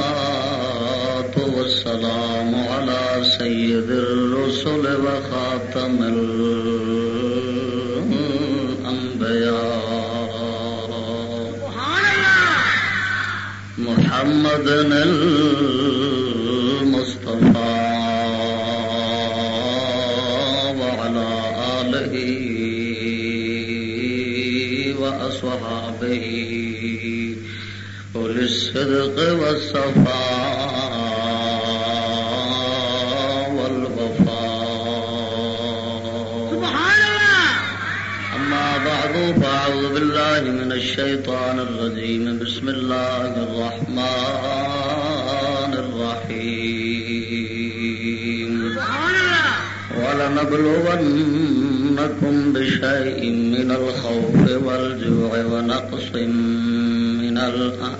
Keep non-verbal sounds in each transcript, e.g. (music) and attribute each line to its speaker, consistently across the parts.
Speaker 1: والصلاة والسلام على سيد الرسل وخاتم الأنبياء محمد نل بالصدق والصفاء والغفاء.
Speaker 2: سبحان الله!
Speaker 1: أما بعد فأعوذ بالله من الشيطان الرجيم. بسم الله الرحمن الرحيم.
Speaker 2: سبحان الله!
Speaker 1: ولنبلونكم بشيء من الخوف والجوع ونقص من الأرض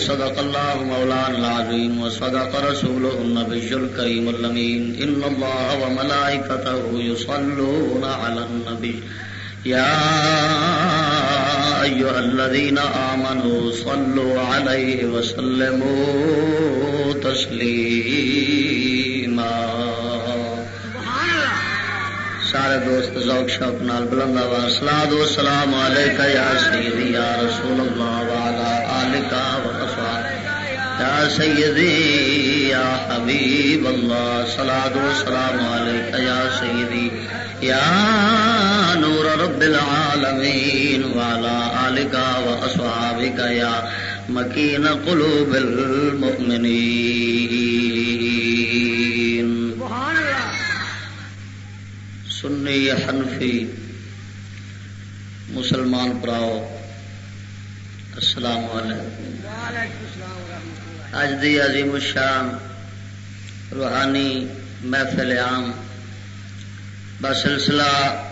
Speaker 1: صدق الله مولانا العظيم وصدق رسوله النبي الكريم اللمين إن الله وملائكته يصلون على النبي يا أيها الذين آمنوا صلوا عليه وسلموا تسليما سارے دوست ذوق شوق نال بلند آواز. سلام علیکم یا سیدی یا رسول اللہ. سیدی یا حبیب اللہ صلاة و سلام علیکہ یا سیدی، یا نور رب العالمین وعلا آلکہ و اصحابکہ یا مکین قلوب المؤمنین. سنی حنفی مسلمان پراؤ، السلام علیکم. وعلیکم
Speaker 2: السلام ورحمۃ اللہ
Speaker 1: اج دی عظیم الشان، روحانی محفل عام بسلسلہ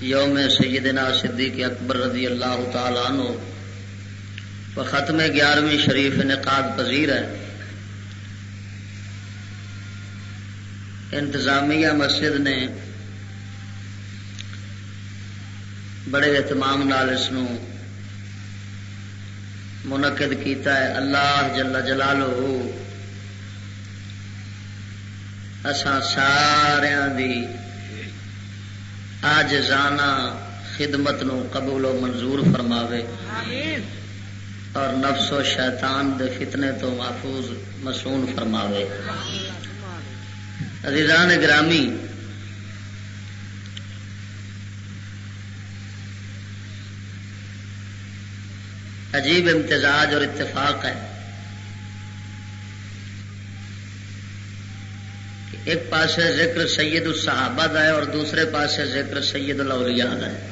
Speaker 1: یوم سیدنا صدیق اکبر رضی اللہ تعالیٰ عنہ ختم گیارہویں شریف انعقاد پذیر ہے۔ انتظامیہ مسجد نے بڑے اہتمام نال اس منعقد کیتا ہے۔ اللہ جل جلالہ۔ اسان سارا دی آج جانا خدمت نو قبول و منظور فرماوے۔ اور نفس و شیطان دے فتنے تو محفوظ مسون فرماوے۔ عزیزان گرامی عجیب امتزاج اور اتفاق ہے ایک پاسے ذکر سید الصحابہ ہے اور دوسرے پاسے ذکر سید الاولیاء ہے۔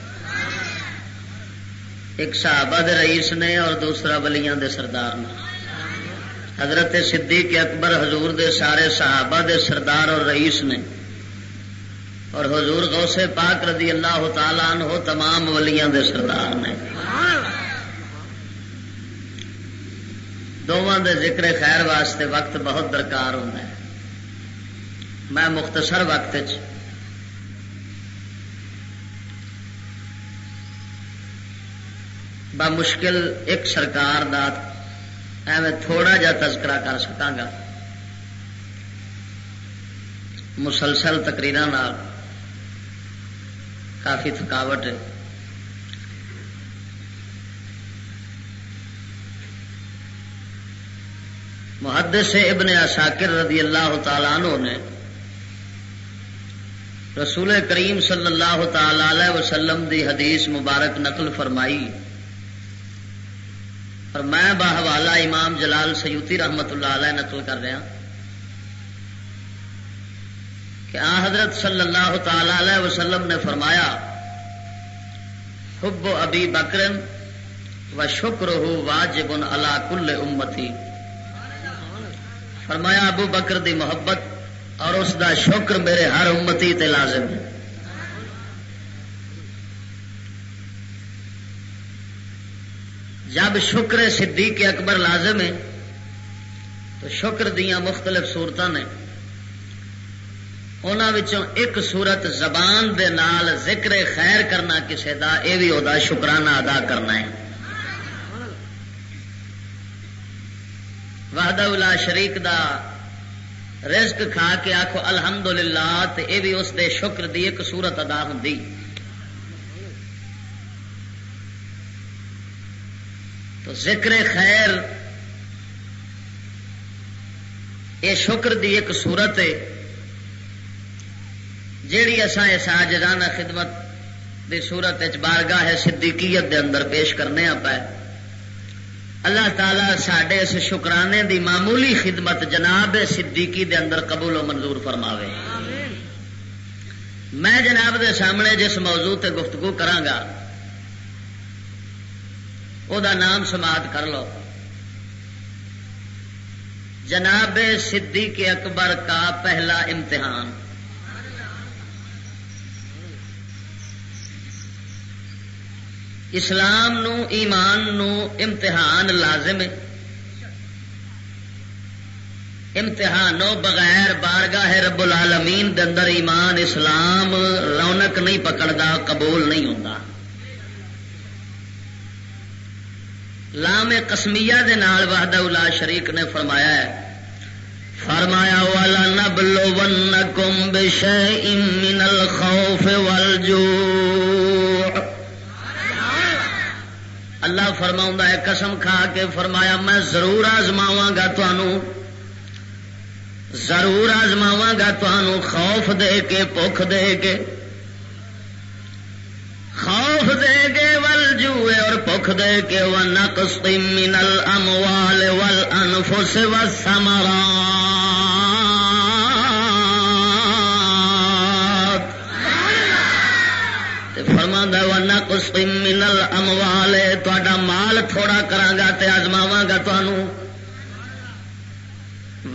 Speaker 1: ایک صحابہ دے رئیس نے اور دوسرا ولیاں دے سردار نے۔ حضرت صدیق اکبر حضور دے سارے صحابہ دے سردار اور رئیس نے۔ اور حضور غوث پاک رضی اللہ تعالیٰ عنہ تمام ولیاں دے سردار نے۔ دونوں دے ذکر خیر واسطے وقت بہت درکار ہوتا ہے۔ میں مختصر وقت چ مشکل ایک سرکار دا ایویں تھوڑا جا تذکرہ کر سکاگا۔ مسلسل تقریر کافی تھکاوٹ ہے۔ محدث ابن اساکر رضی اللہ تعالیٰ عنہ نے رسول کریم صلی اللہ تعالی وسلم دی حدیث مبارک نقل فرمائی۔ اور میں باہوالا امام جلال سیوتی رحمت اللہ علیہ نقل کر رہا کہ آ حضرت صلی اللہ تعالی علیہ وسلم نے فرمایا، حب ابی بکرن و شکر ہو واجب اللہ کل امتی۔ فرمایا، ابو بکر دی محبت اور اس دا شکر میرے ہر امتی تے لازم ہے۔ جب شکر صدیق اکبر لازم ہے، تو شکر دیا مختلف صورت نے۔ انہوں ایک صورت زبان دے نال ذکر خیر کرنا کسی دا یہ بھی وہ شکرانہ ادا کرنا ہے۔ الا شریک دا رزق کھا کے آخو الحمدللہ تے اے بھی اس دے شکر دی ایک صورت ادا ہوں تو ذکر خیر یہ شکر دی ایک صورت ہے جیڑی اصا اس آجرانہ خدمت دی صورت بارگاہ ہے صدیقیت دے اندر پیش کرنے آپ اللہ تعالی سڈے اس شکرانے دی معمولی خدمت جناب صدیقی دے اندر قبول و منظور فرماوے۔ میں جناب دے سامنے جس موضوع تے گفتگو کرانگا او دا نام سماعت کر لو۔ جناب صدیق اکبر کا پہلا امتحان۔ اسلام نو، ایمان نو امتحان لازم ہے۔ امتحانوں بغیر بارگاہ رب العالمین دے اندر ایمان اسلام رونق نہیں پکڑتا قبول نہیں ہوتا لام کسمیا وحدہ الا شریک نے فرمایا ہے۔ فرمایا والا نبلو ون کم بش من الخوف والجوع۔ اللہ فرما ہے، قسم کھا کے فرمایا، میں ضرور آزماوا گا ضرور آزماوا گا خوف دے کے بخ دے کے، خوف دے کے ول جوئے اور بخ دے کے وہ نقص من الاموال والانفس والثمرات۔ وا کس منل اموال مال تھوڑا کرا تے آزماوا گا تمہوں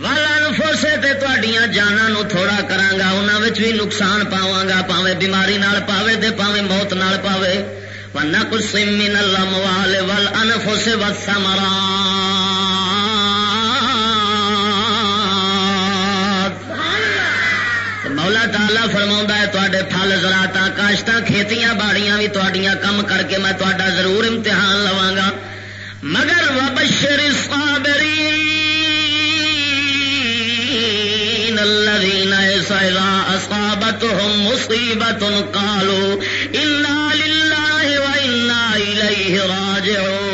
Speaker 1: والا تڈیاں جانا نو تھوڑا کرا انہوں بھی نقصان پاوا گا پاوے بیماری نال پاوے تے پاوے موت نال پاوے۔ ون کس منل اموال ول انفوسے وسا فرما ہے تے پل زراعت کاشت کھیتیاں، باڑیاں بھی تڈیاں کم کر کے میں تا ضرور امتحان لوا گا مگر وبشر الذين أصابتهم مصيبة قالوا إنا لله وإنا إليه راجعون۔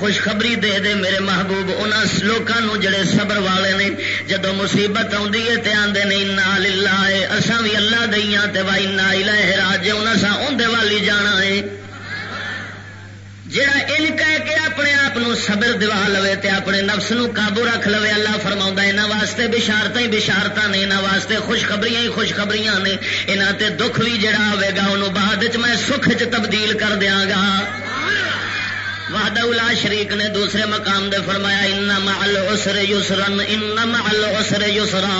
Speaker 1: خوشخبری دے دے میرے محبوب ان لوگوں جڑے صبر والے نے جدو مصیبت آدھی ہے تے آدھے نہیں نا للہ ہے اساں بھی اللہ دئیاں تے وائی نا الہ راج ہوں اساں اندر والی جانا ہے۔ جڑا ان کہہ کے اپنے آپ صبر دوا لو تے اپنے نفس نو قابو رکھ لو اللہ فرما یہاں واسطے بشارت ہی بشارت نے یہاں واسطے خوشخبریاں ہی خوشخبریاں نے یہاں تے دکھ بھی جڑا ہوے گا انہوں بعد میں سکھ چ تبدیل کر دیا گا۔ وحدہ شریک نے دوسرے مقام دے فرمایا ان مال اسر یسرن ان مال اسر یسرا.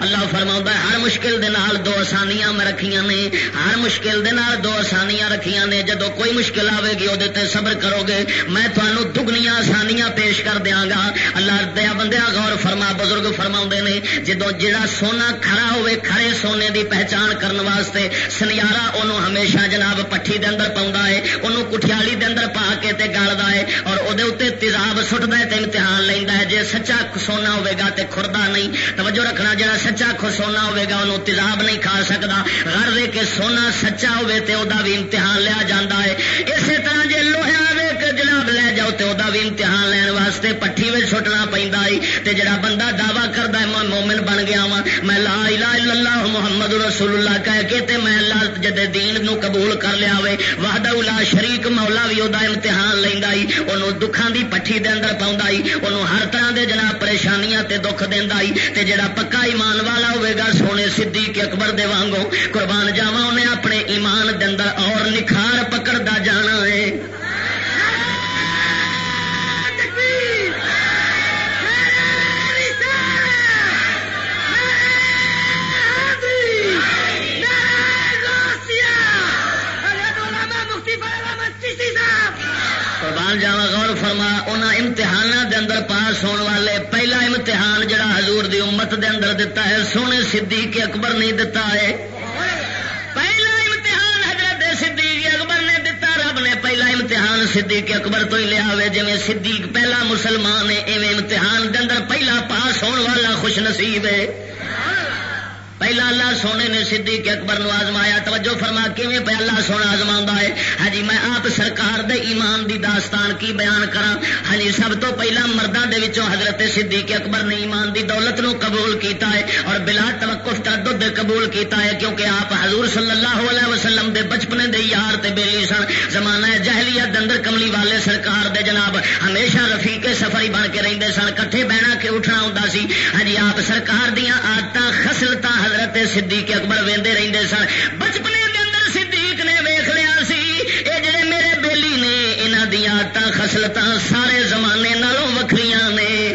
Speaker 1: اللہ فرما ہر مشکل دے نال دو آسانیاں میں رکھیاں نے، ہر مشکل دے نال دو آسانیاں رکھیاں نے جدو کوئی مشکل آئے گی وہ صبر کرو گے۔ میں تمہوں دگنیاں آسانیاں پیش کر دیا گا۔ اللہ دیا بندیا غور فرما، بزرگ فرما نے جدو جڑا سونا کھڑا ہوئے کھڑے سونے دی پہچان کرنے واسطے سنیارا انہوں ہمیشہ جناب پٹھی دے اندر پاؤں ہے انہوں کٹھیالی دے اندر پا کے تے گل کرتا ہے اور وہ تیزاب سٹتا ہے تو امتحان لینا ہے۔ جی سچا سونا ہوگا تو خوردا نہیں۔ توجہ رکھنا جا سچا سونا ہوگا انہوں تیزاب نہیں کھا سکتا گھر رے کے سونا سچا ہوے بھی امتحان لیا جا ہے۔ اسی طرح جی لوہا جناب لے جاؤ تو وہ بھی امتحان لین واسطے پٹھی میں چھٹنا پہ جڑا بندہ دعوی کرتا ہے میں مومن بن گیا وا میں لا الہ الا اللہ محمد رسول اللہ کہہ کے تے میں اللہ جدے دین نو قبول کر لیا وے، وحدہ لا شریک مولا بھی وہ امتحان لینا انہوں دکھان دی پٹھی دے اندر پاؤں انہوں ہر طرح دے جناب پریشانیاں تے دکھ دینا تے جڑا پکا ایمان والا ہوئے گا، سونے صدیق اکبر دے وانگو قربان جاوا انہیں اپنے ایمان دے اندر اور نکھار پکڑتا جانا ہے۔ قربان جاوا، غور فرما ان امتحان دے اندر پاس ہونے والے، پہلا امتحان جڑا حضور دی امت دے اندر دتا ہے، سونے صدیق اکبر نہیں دتا ہے۔ پہلا امتحان حضرت صدیق اکبر نے دتا، رب نے پہلا امتحان صدیق اکبر تو ہی لیا ہوئے جی صدیق پہلا مسلمان ہے، ایویں امتحان دے اندر پہلا پاس ہونے والا خوش نصیب ہے۔ پہلا اللہ سونے نے سدھی کے اکبر نو آزمایا، توجہ فرما، کیویں پہ اللہ سونا آزما ہے؟ ہاں جی میں آپ سرکار دے ایمان دی داستان کی بیان کرا ہاں جی سب تو پہلا مردوں دے وچوں حضرت سدھی کے اکبر نے ایمان دی دولت نو قبول کیتا ہے اور بلا توقف تردد قبول کیتا ہے، کیونکہ آپ حضور صلی اللہ علیہ وسلم دے بچپنے دے یار تے بیلی سن۔ زمانہ جہلیت اندر کملی والے سرکار دے جناب ہمیشہ رفیق سفر ہی بن کے رہندے سن، کٹھے بہنا کے اٹھنا ہوں سی۔ ہاں جی آپ سرکار دیا آدت خسلتا حضرت صدیق اکبر وہدے رہتے سن۔ بچپنے کے اندر صدیق نے ویخ لیا سی یہ جڑے میرے بیلی نے یہاں دیا آدت خسلت سارے زمانے نالوں وکری نے۔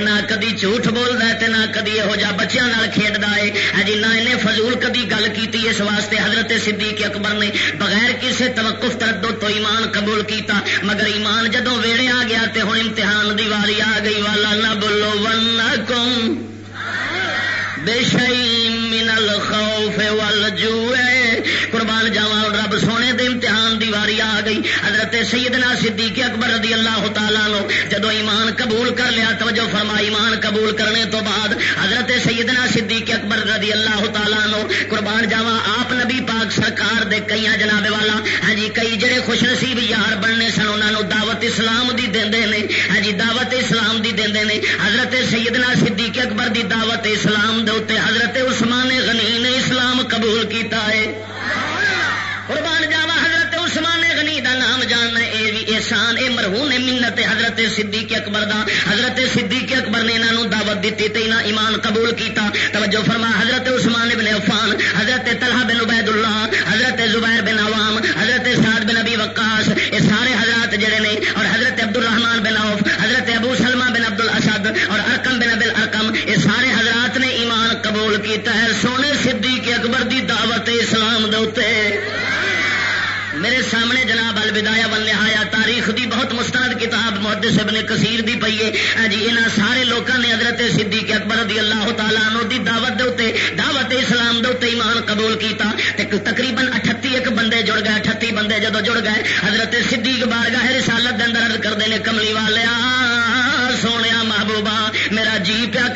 Speaker 1: نہ کدی جھوٹ بولتا ہے نہ کدی یہو جہ بچوں کھیڈتا ہے۔ ہجی نہ انہیں فضول کدی گل کی اس واسطے حضرت صدیق اکبر نے بغیر کسی توقف تردد تو ایمان قبول کیتا۔ مگر ایمان جدو ویڑے آ گیا تے ہوں امتحان دی واری آ گئی۔ والا نہ بولو ون کم من الخوف والجوع۔ قربان جاوا رب سونے دے امتحان دی واری آ گئی۔ حضرت سیدنا صدیق اکبر رضی اللہ تعالیٰ لو جدو ایمان قبول کر لیا، توجہ فرما، ایمان قبول کرنے تو بعد حضرت سیدنا صدیق اکبر رضی اللہ تعالیٰ لو قربان جاوا آپ نبی پاک سرکار دے کئی جناب والا ہاں جی کئی جڑے خوش نصیب یار بننے سن انہوں دعوت اسلام دی دے نے۔ ہاں جی دعوت اسلام دی دے نے۔ حضرت سیدنا صدیق اکبر دی دعوت اسلام دے حضرت عثمان غنی نے اسلام قبول کیتا ہے۔ قربان جاوا حضرت عثمان غنی دا نام جاننا اے بھی احسان، اے مرہون منت حضرت صدیق اکبر دا۔ حضرت صدیق اکبر نے انہوں دعوت دیتی تے انہاں ایمان قبول کیتا۔ توجہ فرما، حضرت عثمان بن عفان، حضرت طلحہ بن عبید اللہ حضرت زبیر بن عوام حضرت سعد بن ابی وقاص یہ سارے حضرات جڑے نے اور حضرت عبد الرحمان بن عوف حضرت ابو سلمہ بن عبد الاسد اور ارکم بن ابل ارکم یہ سارے حضرات نے ایمان قبول کیتا ہے سونے صدیق اکبر دی دعوت اسلام دے میرے سامنے جناب الوداع ول نہایا تاریخ دی بہت مستند کتاب محدث ابن کثیر دی پئی ہے۔ جی انہاں سارے لوکاں نے حضرت صدیق اکبر رضی اللہ تعالی عنہ دی دعوت دے اوتے، دعوت اسلام دے اوتے ایمان قبول کیتا۔ تے تقریباً 38 ایک بندے جڑ گئے 38 بندے جدو جڑ گئے، حضرت صدیق بارگاہ رسالت دے اندر عرض کردے نے کملی والے سونے محبوبہ، میرا جی پیا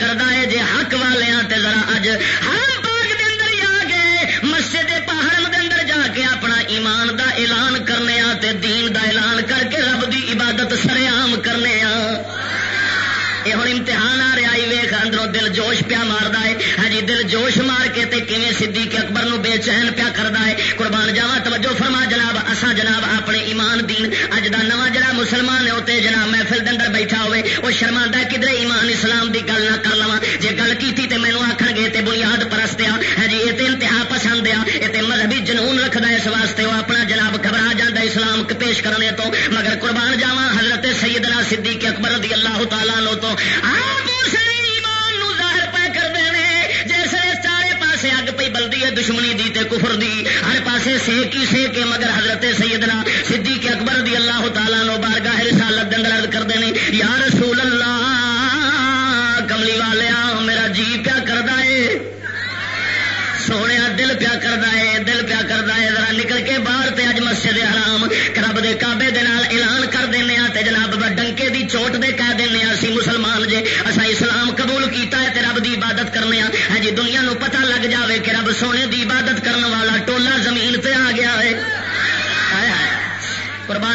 Speaker 1: دل جوش پیا مارتا ہے۔ ہاں جی دل جوش مار کے تے کیویں صدیق اکبر نو بے چین پیا کرتا ہے۔ قربان جاوا توجہ فرما جناب اسا جناب اپنے ایمان دین، اج دا نواں جڑا مسلمان ہے اوتے جناب محفل دے اندر بیٹھا ہوئے۔ وہ شرماندا کدھر ایمان اسلام دی گل نہ کر لواں۔ جے گل کیتی تے مینوں آکھن گے، تے بنیاد پرست آ ہاں جی یہ تے انتہا پسند آ یہ تے مذہبی جنون رکھدا ہے اس واسطے۔ وہ اپنا جناب گھبرا جاندا اسلام پیش کرنے تو۔ مگر قربان جاوا حضرت سیدنا صدیق اکبر رضی اللہ تعالی عنہ تو۔ کفر دی، ہر پاسے سیک ہی سیک مگر حضرت سیدنا صدیق اکبر دی اللہ تعالیٰ نو بارگاہ رسالت دن عرض کرتے ہیں یا رسول اللہ، کملی والیا، میرا جی پیا کردا ہے۔ سونے دل پیا کردا ہے، دل پیا کردا ہے۔ ذرا نکل کے باہر تے اج مسجد حرام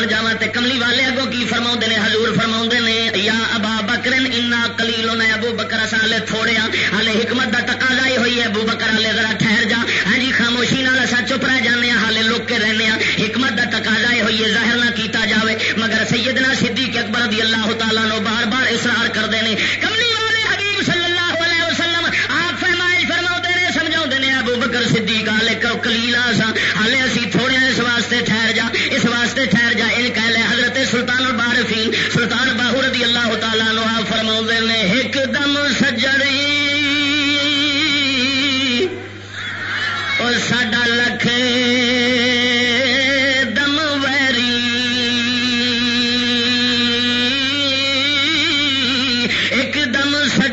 Speaker 1: جا کملی والے اگو کی فرما نے ہزور فرما نے یا ابا بکر انا قلیل نے ابو بکر اساں ہلے تھوڑے ہاں ہلے حکمت کا تقاضا لائی ہوئی ہے ابو بکر ہلے ذرا ٹھہر جا ہاں جی خاموشی نال اساں چپ رہ جانے ہاں ہلے لوک کے رہنے ہاں حکمت کا تقاضا لائی ہوئی ہے ظاہر نہ کیتا جاوے مگر سیدنا صدیق اکبر رضی اللہ تعالیٰ نو بار بار اسرار کرتے ہیں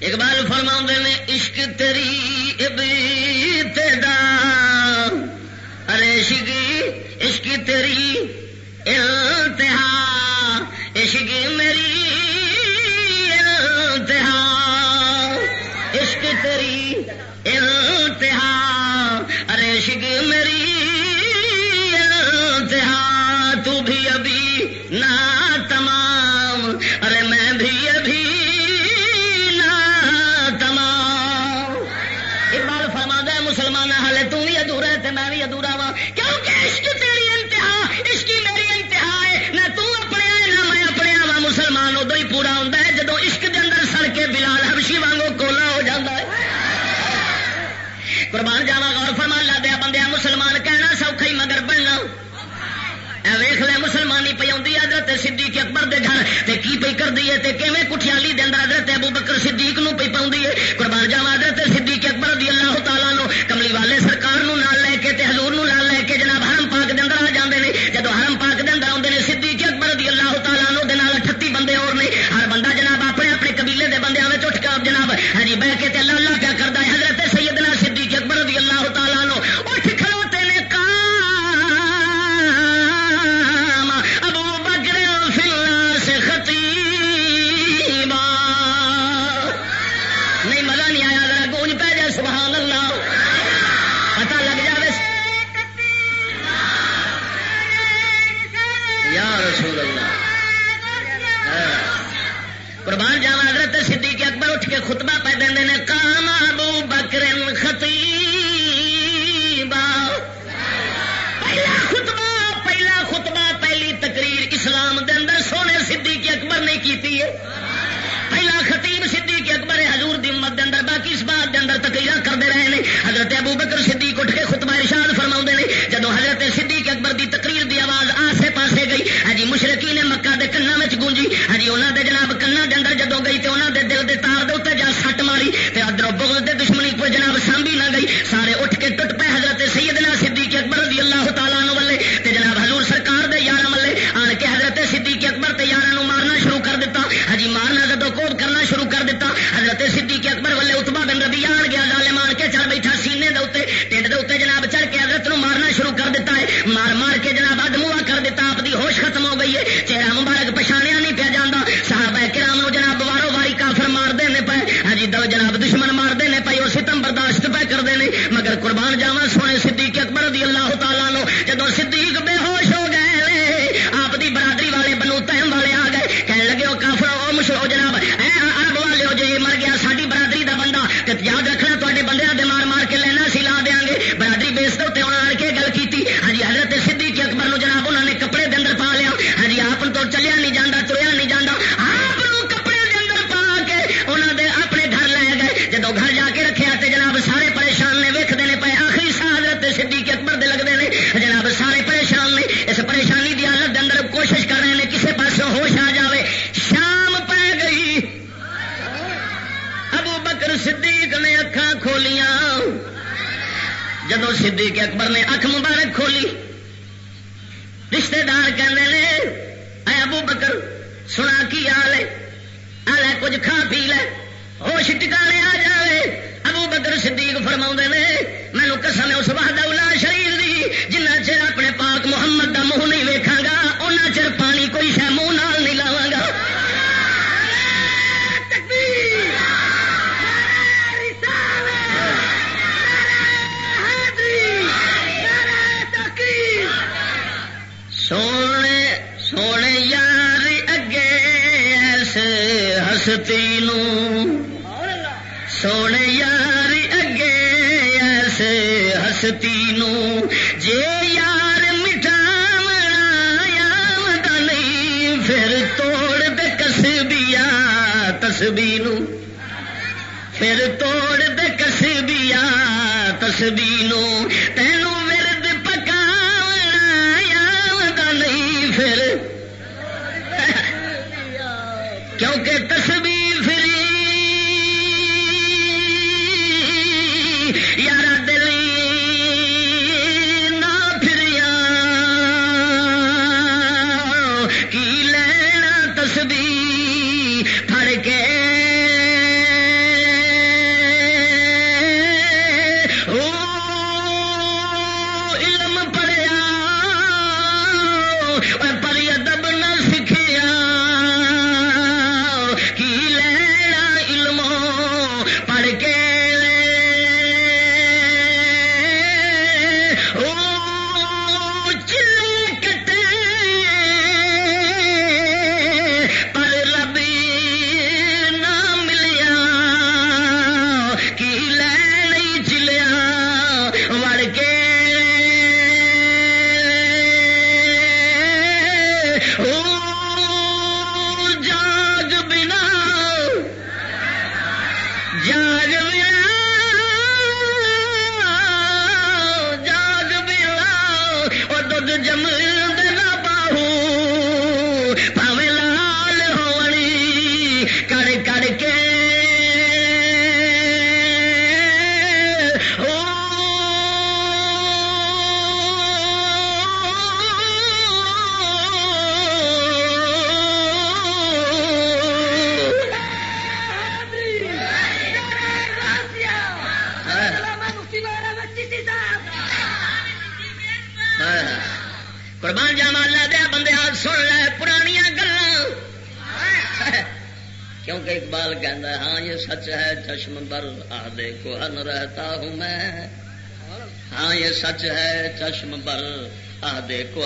Speaker 1: اقبال فرما نے عشق تری ابتدا ارے عشق صدیق اکبر نے اکھ مبارک تسبی نو پھر توڑ دے کسبیا تسبی نو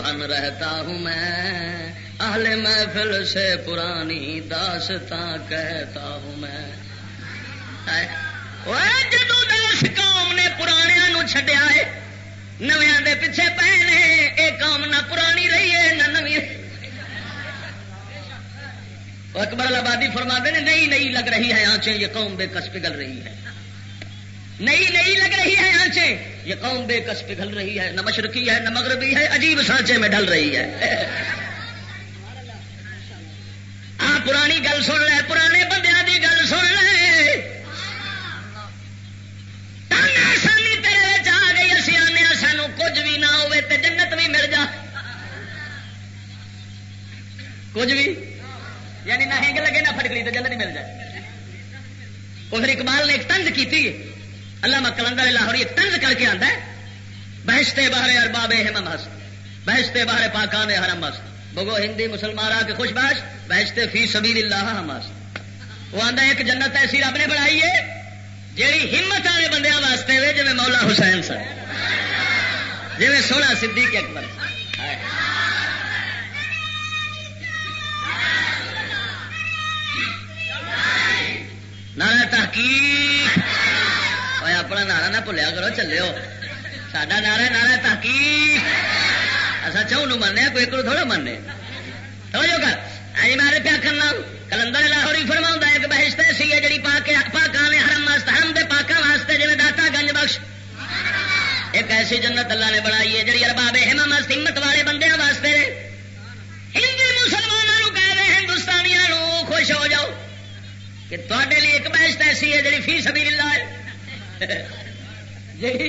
Speaker 1: آدھے کوہن رہتا ہوں میں، اہل محفل سے پرانی داستان کہتا ہوں میں۔ جدو دس قوم نے پرانے چڈیا ہے نویا دے پیچھے پے نے یہ قوم نہ پرانی رہی ہے، نہ نو اکبر آبادی فرما دے نہیں نہیں لگ رہی ہے آنچیں، یہ قوم بے کس پگل رہی ہے۔ نئی نئی لگ رہی ہے آنچیں۔ یہ قوم بے کس پگھل رہی ہے، نہ مشرقی ہے، نہ مغربی ہے، عجیب سانچے میں ڈھل رہی ہے۔ (laughs) بہشتے پاکان حرم مست بگو ہندی مسلمان آ کے خوش باش، بہشتے فی سبیل اللہ مست وہ آتا ایک جنت ایسی رب نے بنائی ہے، جیڑی ہمت والے بندے واسطے وے جی مولا حسین سن۔ جی سونا صدیق اکبر۔ نہ تحقیق۔ اپنا نعرہ نہ بھولیا کرو چلے سڈا نعرہ نعرہ تحقیق۔ اصا چون مننے، کوئی ایک تھوڑا مننے۔ توجہ کر۔ اجی مارے پیا کرنا، کلندر لاہوری فرما ایک بہشت ایسی ہے جی پاکان نے حرم مست حرم دے پاکاں واسطے جی داتا گنج بخش۔ ایک ایسی جنت اللہ نے بنائی ہے جی ارباب ہما مست ہمت والے بندے واسطے ہندی مسلمانوں کہہ رہے ہندوستانیاں خوش ہو جاؤ کہ تے لیے ایک بہشت ایسی ہے (laughs) جی فی سبھی اللہ ہے۔ جی؟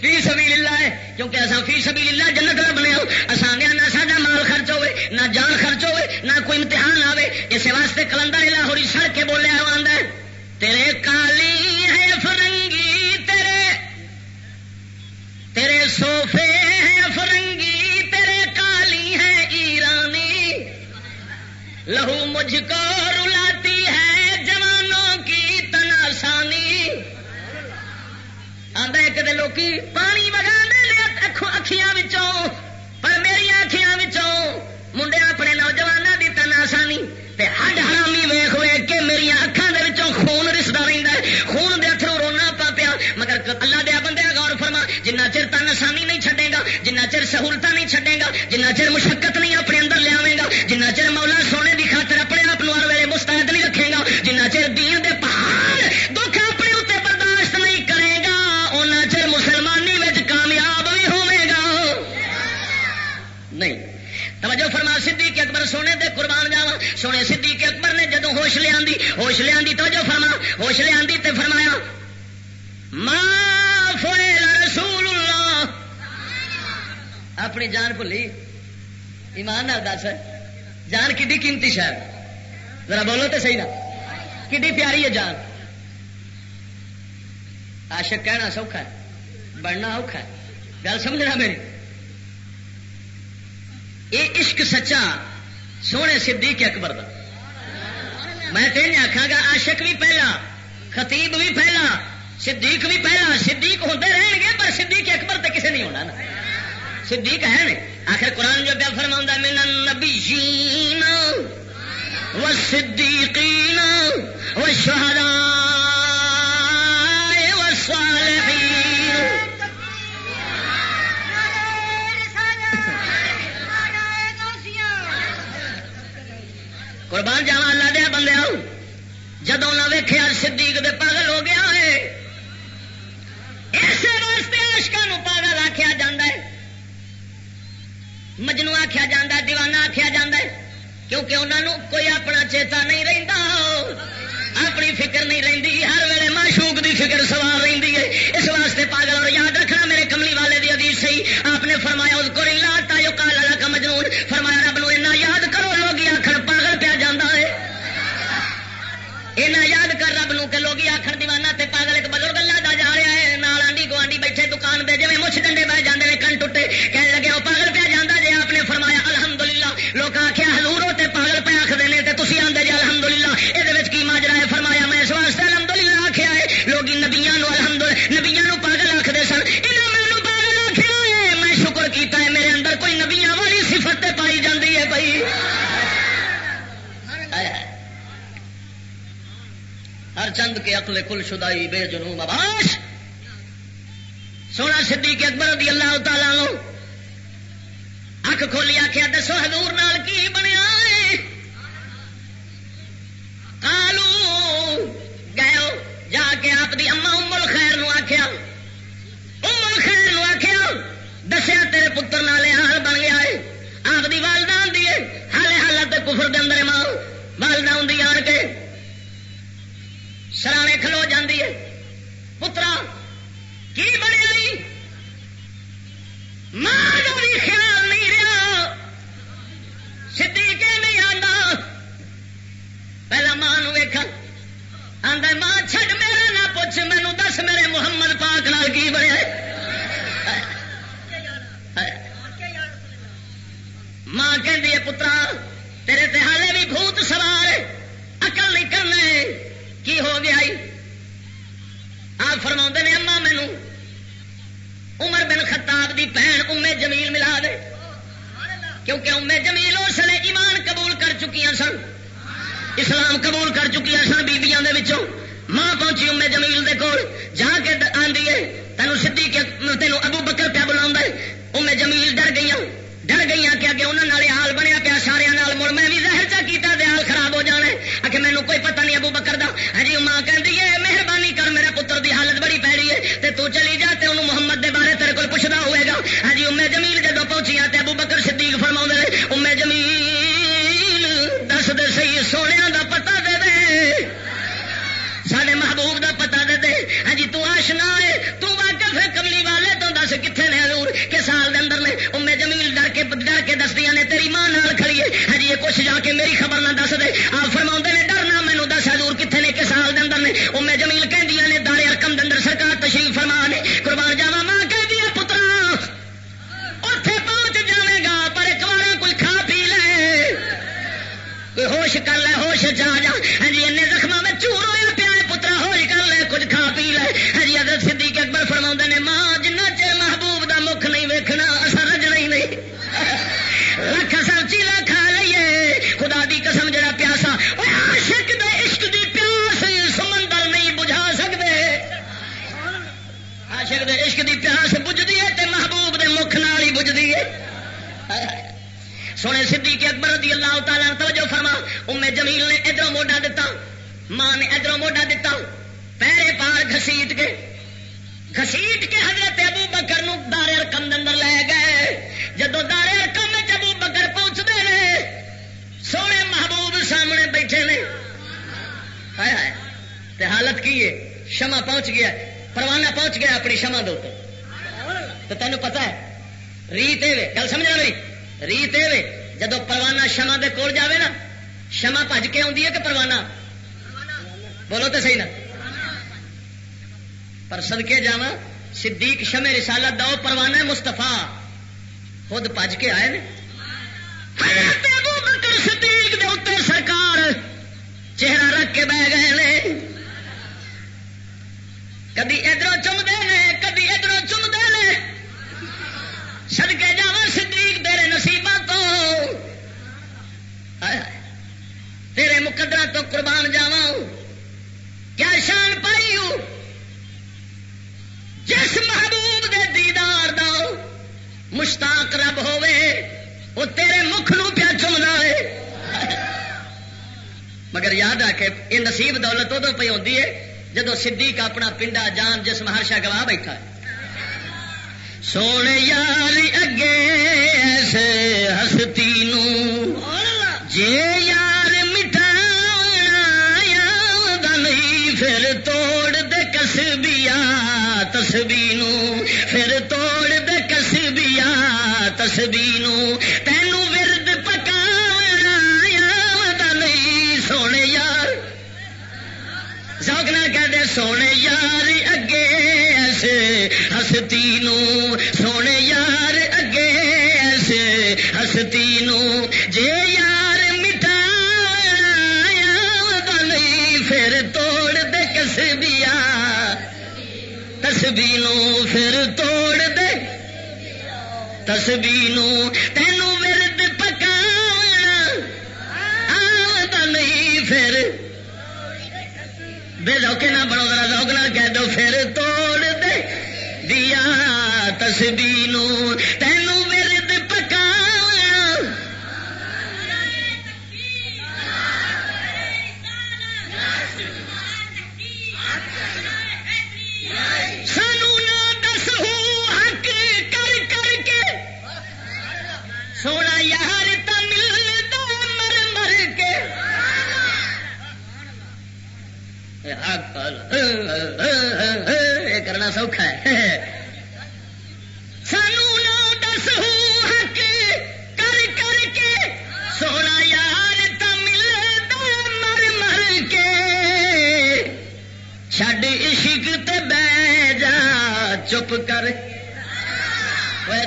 Speaker 1: فی سبھی اللہ ہے۔ کیونکہ اصا فی سبھی اللہ جنت نہ بنے آسان نہ سا مال خرچ ہوے نہ جان خرچ ہوے نہ کوئی امتحان آئے اس واسطے کلندر لاہوری سڑ کے بولے آدھا تیرے کالی ہے فرنگی، تیرے تیرے سوفے ہیں فرنگی، تیرے کالی ہے ایرانی۔ لہو مجھ کو رلاتی ہے جوانوں کی تناسانی۔ آدھا ایک دے لوکی پانی وگا اکھیاں وچوں پر میری اکھیاں وچوں منڈیا اپنے نوجوانوں کی تناسانی تے ہڈ حرامی ویخ ویخ کے میری اکھان دے خون رسدا رہندا ہے خون دے اتھروں رونا پا پیا مگر اللہ دیا بندے غور فرما جنہ چر تنسانی نہیں چھڈے گا جنہ چر سہولت نہیں چھڈے گا جنہ چر مشقت نہیں اپنے اندر لیا گا جنہ چر مولا سونے کی خاطر اپنے آپ ویلے مستعد نہیں رکھے گا جنہ چر دین ہوش لیا ہوش لیا توجہ فرما ہوش لیا تے فرمایا رسول اللہ. اپنی جان بھولی، ایمان دس۔ جان کی قیمتی شاید ذرا بولو تو صحیح نا کی پیاری ہے جان؟ عاشق کہنا سوکھا ہے، بڑھنا اوکھا ہے۔ گل سمجھنا میری؟ یہ عشق سچا، سونے صدیق اکبر دا۔ میں تین آخا گا عاشق بھی پہلا، خطیب بھی پہلا، صدیق بھی پہلا۔ صدیق ہوتے رہن گے، پر صدیق اکبر تو کسی نہیں ہونا نا۔ صدیق ہے نا آخر قرآن جو پیا فرما من النبیین و صدیقین و شہدا قربان جاوا اللہ دیا بندے آؤ جدو نہ ویخیا صدیق دے پاگل ہو گیا ہے اس واسطے آشکا پاگل آخیا جا مجنو آخیا جا دیوانہ آخیا جا کیونکہ انہوں کوئی اپنا چیتا نہیں رہتا اپنی فکر نہیں رہتی ہر ویلے معشوق دی فکر سوار دکان ڈنڈے بہ جانے کن ٹوٹے۔ کہنے لگے وہ پاگل پیا جانا جی آپ نے فرمایا، الحمدللہ۔ لوگ آخیا ہزور ہوتے پاگل پہ آخر نے تو تھی آدھے جی الحمدللہ۔ یہ کی ماجرا ہے؟ فرمایا، میں اس واسطے الحمدللہ آخیا ہے۔ لوگ نبیا الحمد نبیا پاگل آخر سن۔ یہ پاگل آخیا ہے۔ میں شکر کیتا ہے، میرے اندر کوئی نبیا والی سفت پائی جاتی ہے بھائی۔ ہر چند کے اقل کل شدائی بے جنوب آباش۔ سونا سدھی کے اکبر رضی اللہ تعالی اکھ کھولی آخیا دسو حضور نال کی بنیا کالو گئے جا کے آپ دی اما امل خیر نو آخیا امل خیر نو آخیا دسیا تیرے پتر نالے حال بن گیا ہے۔ آپ دی والدہ آدھی ہے ہالے حالت کفر دے اندر ماں۔ والدہ آدھی آن کے۔ سرانے کھلو جاندی ہے۔ پترا، کی بنے ماں بھی خیال نہیں رہا سی نہیں آتا پہلا ماں ویخ آدھا ماں چڈ میرا نہ پوچھ مینو دس میرے محمد پاک نال کی بنے ماں کہ پترا، تیرے تہالے بھی بھوت سوار اکل نہیں کرنا کی ہو گیا آپ فرما نے اما مینو عمر بن خطاب دی بہن امے جمیل ملا دے۔ کیونکہ امے جمیل اس لیے ایمان قبول کر چکی سن۔ اسلام قبول کر چکی سن۔ مشتاق رب ہوے وہ تیرے مکھ نو پیا چمنا ہے۔ مگر یاد آ کے یہ نصیب دولت ادو پہ ہوتی ہے، جدو صدیق اپنا پنڈا جان جس مہرشا گواہ بیٹھا ہے۔ سونے یار اگے ایسے ہستی نو جے یار مٹھا نہیں پھر توڑ دے کسبیا تسبی نو ایسے ہستی نو سونے یار اگے ایسے ہستی نو جے یار مٹا پھر توڑ دے کسبیا تسبی نو پھر توڑ دے تسبی نو بے روکے نہ بڑو ذرا روک نہ کہہ دو پھر توڑ دے۔ دیا تسبی نو یہ کرنا سوکھا ہے۔ سانو نہ دس حق کر کر کے سونا یار تمل مر مر کے۔ چڈ عشق تے بہ جا چپ کر۔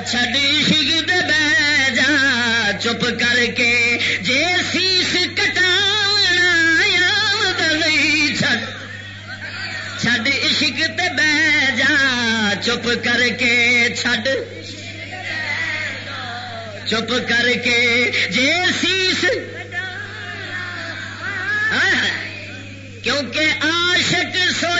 Speaker 1: چڈ عشق تے بہ جا چپ کر کے۔ چپ کر کے چھڈ۔ چپ کر کے جے سیس۔ کیونکہ عاشق سو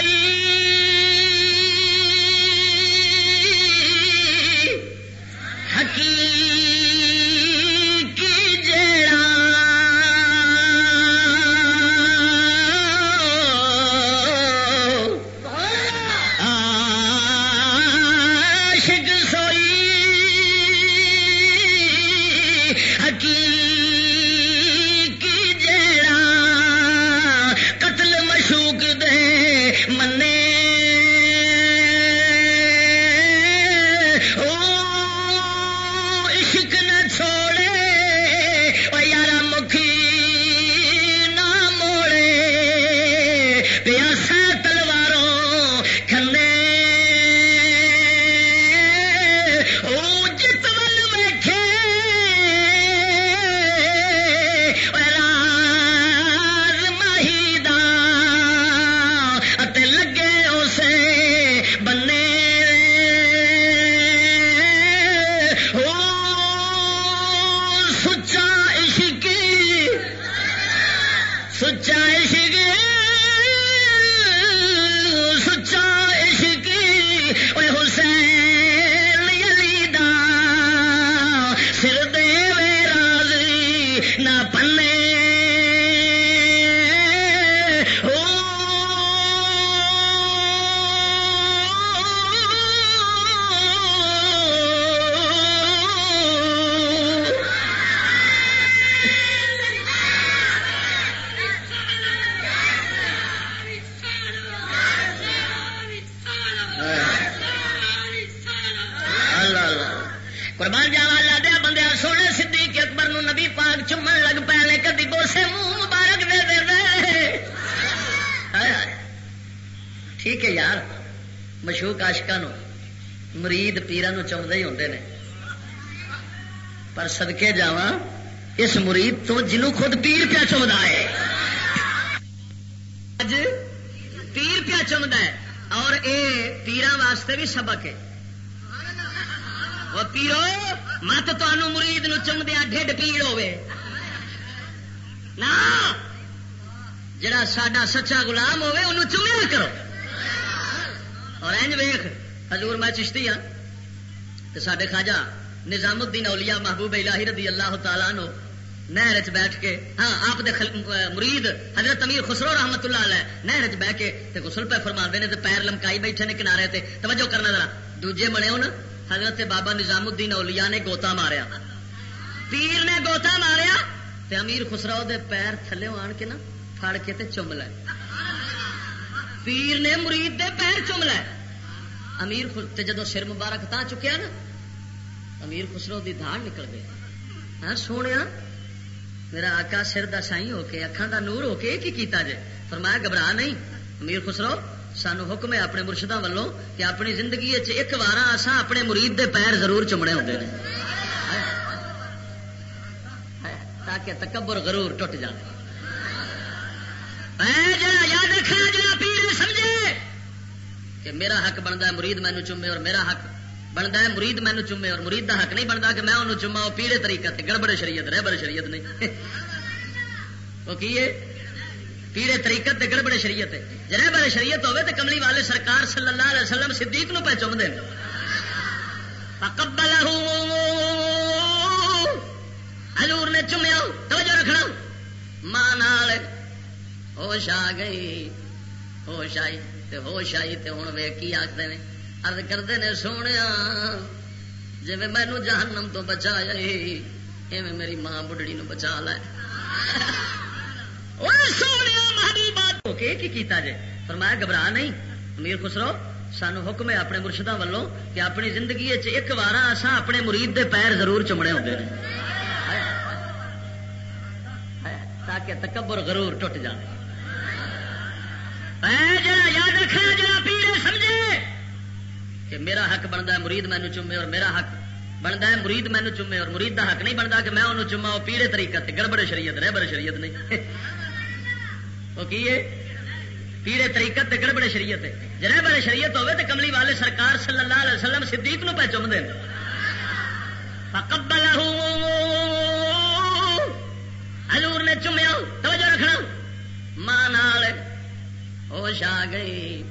Speaker 1: اس مرید تو جنوں خود پیر پیا چمتا ہے؟ اج پیر پیا چمتا ہے؟ اور اے پیران واسطے بھی سبق ہے۔ وہ پیرو، مت تمہوں مرید نو چمدیا، ڈھڈ پیڑ ہوے نہ جڑا ساڈا سچا گلام ہوے انہوں چومیا کرو۔ اور اینج ویخ حضور میں چشتی ہاں تو سڈے خواجہ نظام الدین اولیاء محبوب الہی رضی اللہ تعالیٰ نو نہر چ بیٹھ کے ہاں آپ دے خل... مرید حضرت امیر خسرو رحمت اللہ علیہ نہر چ بہ کے تے غسل پہ فرما نے تے پیر لمکائی بیٹھے نے کنارے تے۔ توجہ کرنا ذرا، دوجے بنے ہو حضرت بابا نظام الدین اولیاء نے گوتا ماریا۔ پیر نے گوتا ماریا تے امیر خسرو دے پیر تھلے آن کے نا پھڑ کے تے چم لے پیر نے مرید دے پیر چم لے امیر تے جدو سر مبارک تا چکیا نا، امیر خسرو دی دھاڑ نکل گئی۔ ہاں سونے میرا آقا سر دا سائی ہو کے اکھان دا نور ہو کے کی کیتا جے فرمایا، گھبرا نہیں۔ امیر خسرو سانو حکم ہے اپنے مرشدوں والوں کہ اپنی زندگی ایک بار اصا اپنے مرید دے پیر ضرور چمنے ہوتے ہیں تاکہ تکبر غرور ٹوٹ جائے۔ یاد رکھنا جا پیر سمجھے۔ کہ میرا حق بنتا ہے، مرید مینو چومے اور میرا حق بنتا ہے، مرید مینو چومے اور مرید کا حق نہیں بنتا کہ میں انہوں چوما وہ پیڑے طریقے سے گڑبڑے شریعت رہ بڑے شریعت نہیں۔ (laughs) وہ کی پیڑے طریقت تے گڑبڑے شریعت ہے۔ جرح بڑے شریعت ہوے تے کملی والے سرکار صلی اللہ علیہ وسلم صدیق نو پہ چوم دے حضور نے چومیا، توجہ رکھنا۔ ماں نال ہوش آ گئی، ہوش آئی تے ہوش آئی تے ہوں وے کی آخر نے۔ ارد کرتے نے سونے جی مینو جہنم تو بچا جائے ایویں میری ماں بڑھڑی نو بچا لے۔ سونے ہو کے کی کیتا جے؟ فرمایا گھبرا نہیں، امیر خسرو سانو حکم ہے اپنے مرشدوں والوں کہ اپنی زندگی ایک بار اصا اپنے مرید دے پیر ضرور چمڑے ہوتے ہیں تاکہ تکبر غرور ٹوٹ جائے۔ جڑا یاد رکھنا، جڑا پیڑے سمجھے کہ میرا حق بنتا ہے، مرید مینو چومے اور میرا حق بنتا ہے، مرید مینو چومے اور مرید کا حق نہیں بنتا کہ میں انہوں چوما وہ پیڑے طریقے گڑبڑے شریعت رہ بڑے شریعت نہیں۔ (laughs) وہ کی پیڑے طریقت تے گڑبڑے شریعت جرح بڑے شریعت ہوے تے کملی والے سرکار صلی اللہ علیہ وسلم صدیق نو پہ چم دین فقبل حضور نے چومیا، توجہ رکھنا۔ ماں نال ہوش آ گئی،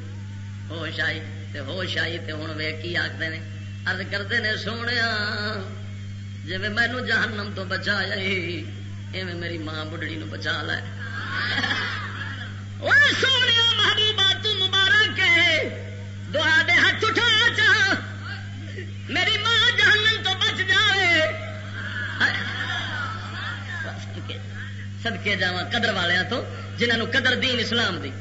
Speaker 1: ہوش آئی۔ تے ہوش آئی تے ہوں وے کی آخر نے ارد کرتے نے، سونے جی مینو جہنم تو بچا جائے ایویں میری ماں بڑھڑی نو بچا لے۔ (laughs) سونے محبوبہ تو مبارک دعا دے ہاتھ اٹھا چاہ میری ماں جہنم تو بچ جائے سدکے جا قدر والوں تو جنہوں قدر دین اسلام دی۔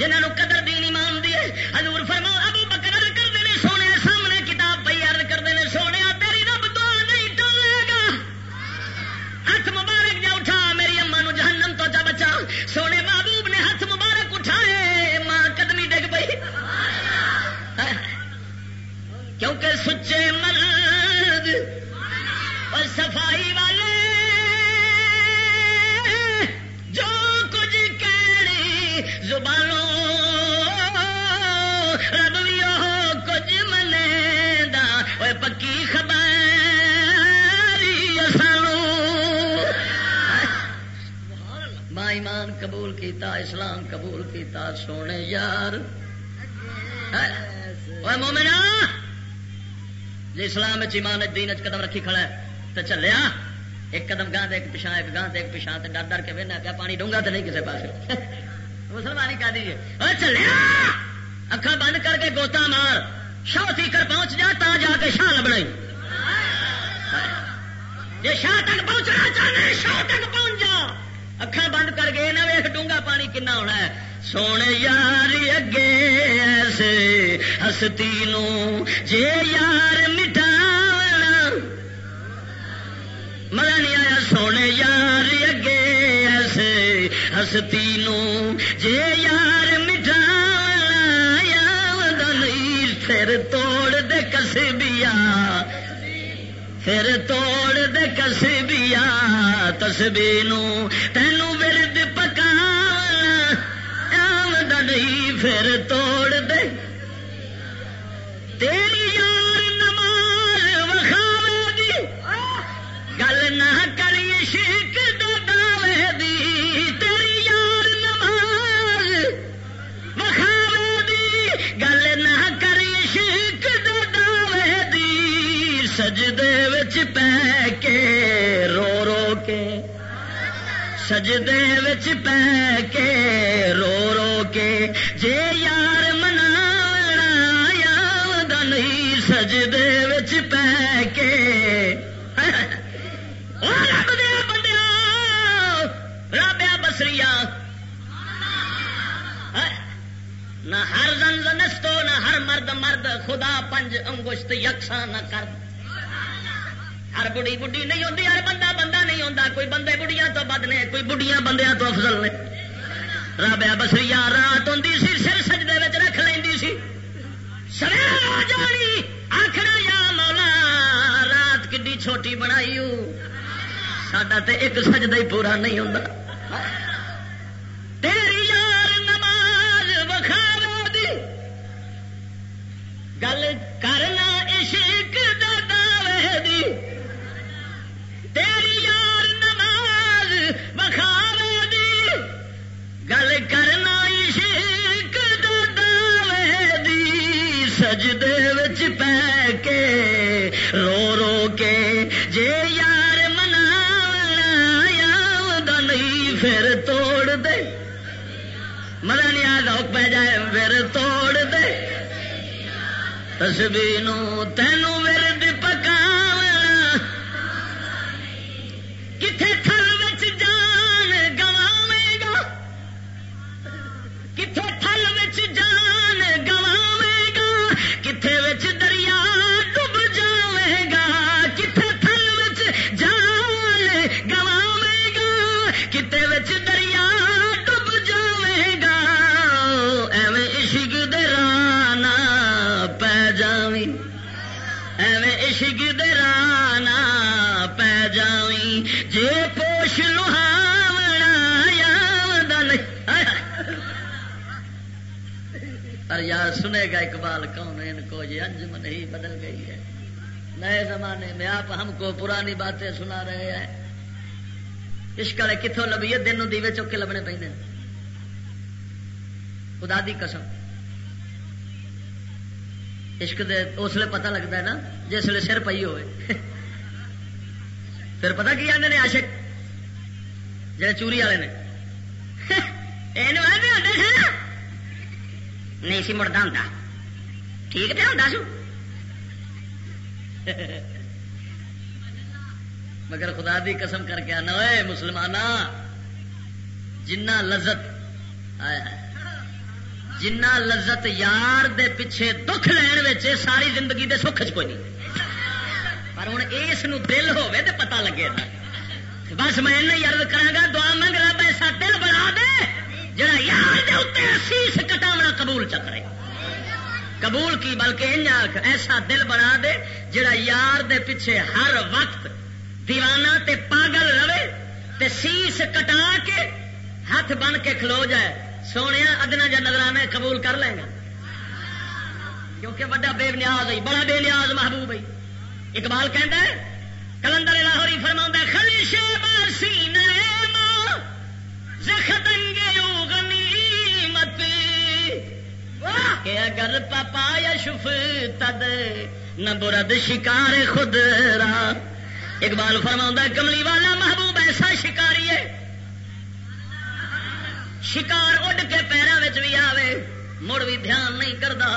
Speaker 1: جنہوں قدر دین ایمان دی حضور فرما ابو بکر کرتے ہیں، سونے سامنے کتاب پی ارد کرتے ہیں، سونے، تیری رب دعا نہیں ٹالے گا۔ ہاتھ مبارک جا اٹھا، میری اما نو جہنم تو جا بچا۔ سونے محبوب نے ہاتھ مبارک اٹھائے، ماں قدمی ڈگ پی کیونکہ سچے مرد اور صفائی کیتا اسلام قبول کیتا سونے یار۔ مومنا جی اسلام ایمان دین چ قدم رکھی کھڑا ہے تو چلیا۔ ایک قدم گاہ ایک پچھا ایک گاہ ایک پچھا ڈر ڈر کے بہنا پیا پانی ڈونگا تو نہیں کسی پاس مسلمانی کہہ دیجیے چلیا اکھا بند کر کے گوتا مار۔ شاہ کر پہنچ جا تا جا کے شاہ لبڑائی جی شاہ تک پہنچنا چاہنا شاہ تک پہنچ جا۔ اکھا بند کر گئے نہ ویخ ڈونگا پانی کنا ہونا ہے سونے یار اگے ایسے ہستی نو جے یار مٹا مزہ نہیں آیا سونے یار اگے ایسے ہستی نو جے یار مٹا پھر توڑ دے کسبیا پھر توڑ دے کسبیا تسبی نو تے سجدے وچ پہ کے رو رو کے جے یار منا یاد نہیں، سجدے وچ پہ کے۔ رب بندیا رابیا بسری نہ ہر زن زنستو نہ ہر مرد مرد، خدا پنج انگشت یکساں نہ کر۔ ہر بڑی بڑھی نہیں ہوتی ہر بندہ بندہ ہوں کوئی بندے بڑھیا تو بد نے، کوئی بڑھیا بندیاں تو افضل نے۔ رابیا بسری رات ہوں سی، سر سجدے رکھ لینی سی۔ سویرا جانی آخر یا مولا، رات کڈی چھوٹی بنائی ساڈا تے ایک سجدہ ہی پورا نہیں ہوں جائے پھر توڑ دے۔ تسبی نو تینوں سنے گا اقبال، کون ان کو یہ انجمن ہی بدل گئی ہے۔ نئے زمانے میں آپ ہم کو پرانی باتیں سنا رہے ہیں۔ عشق والے کتوں لبیے؟ دن دیوے چوک کے لبنے پہ خدا دی قسم۔ عشق دے اس لیے پتہ لگتا ہے نا، جس لیے سر پئی ہوئے۔ پھر پتہ کی آدھے نے عاشق؟ جڑے چوری والے نے۔ (laughs) نہیں سی مڑتا ہوں ٹھیک پہ ہوں سو؟ مگر خدا دی قسم کر کے آنا ہوئے مسلمان جنہ لذت، آیا جنہ لذت یار دے پیچھے دکھ لین ساری زندگی دے سکھ چ کوئی نہیں۔ پر ہوں اس دل ہوے تے پتہ لگے بس میں ارد کرا دعا منگ رب، ایسا دل جڑا یار دے اتنے اسیس کٹاونا قبول چکرے قبول کی بلکہ ان ایسا دل بنا دے جڑا یار دے پیچھے ہر وقت دیوانہ تے پاگل رہے تے سیس کٹا کے ہاتھ بن کے کھلو جائے۔ سونے ادنا جا نظرانہ قبول کر لیں گا کیونکہ بڑا بے نیاز ہے، بڑا بے نیاز محبوب ہے۔ اقبال کہہ ہے، کلندر لاہوری فرما خلی شیباسی کہ اگر پاپا یا شف تد نہ برد شکار خود را۔ اقبال فرما کملی والا محبوب ایسا شکاری ہے۔ شکار اڈ کے پیروں بھی آوے، مڑ بھی دھیان نہیں کرتا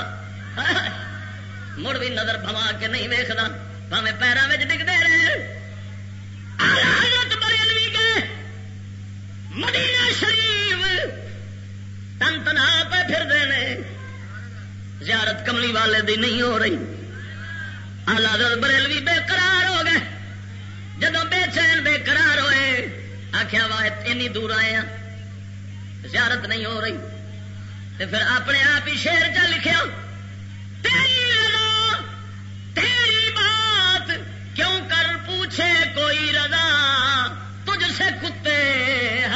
Speaker 1: مڑ بھی نظر بما کے نہیں ویکتا پہ پیروں میں ڈگتے رہے حضرت بریلوی گئے مدینہ شریف تن تنا پہ پھر دینے زیارت کملی والے دی نہیں ہو رہی۔ آلہ بریلوی بے قرار ہو گئے۔ جدو بے چین بے قرار ہوئے آخیا وا اینی دور آئے ہیں زیارت نہیں ہو رہی۔ تے پھر اپنے آپ ہی شیر چ لکھا تیری رضا، تیری بات، کیوں کر پوچھے کوئی رضا؟ تجھ سے کتے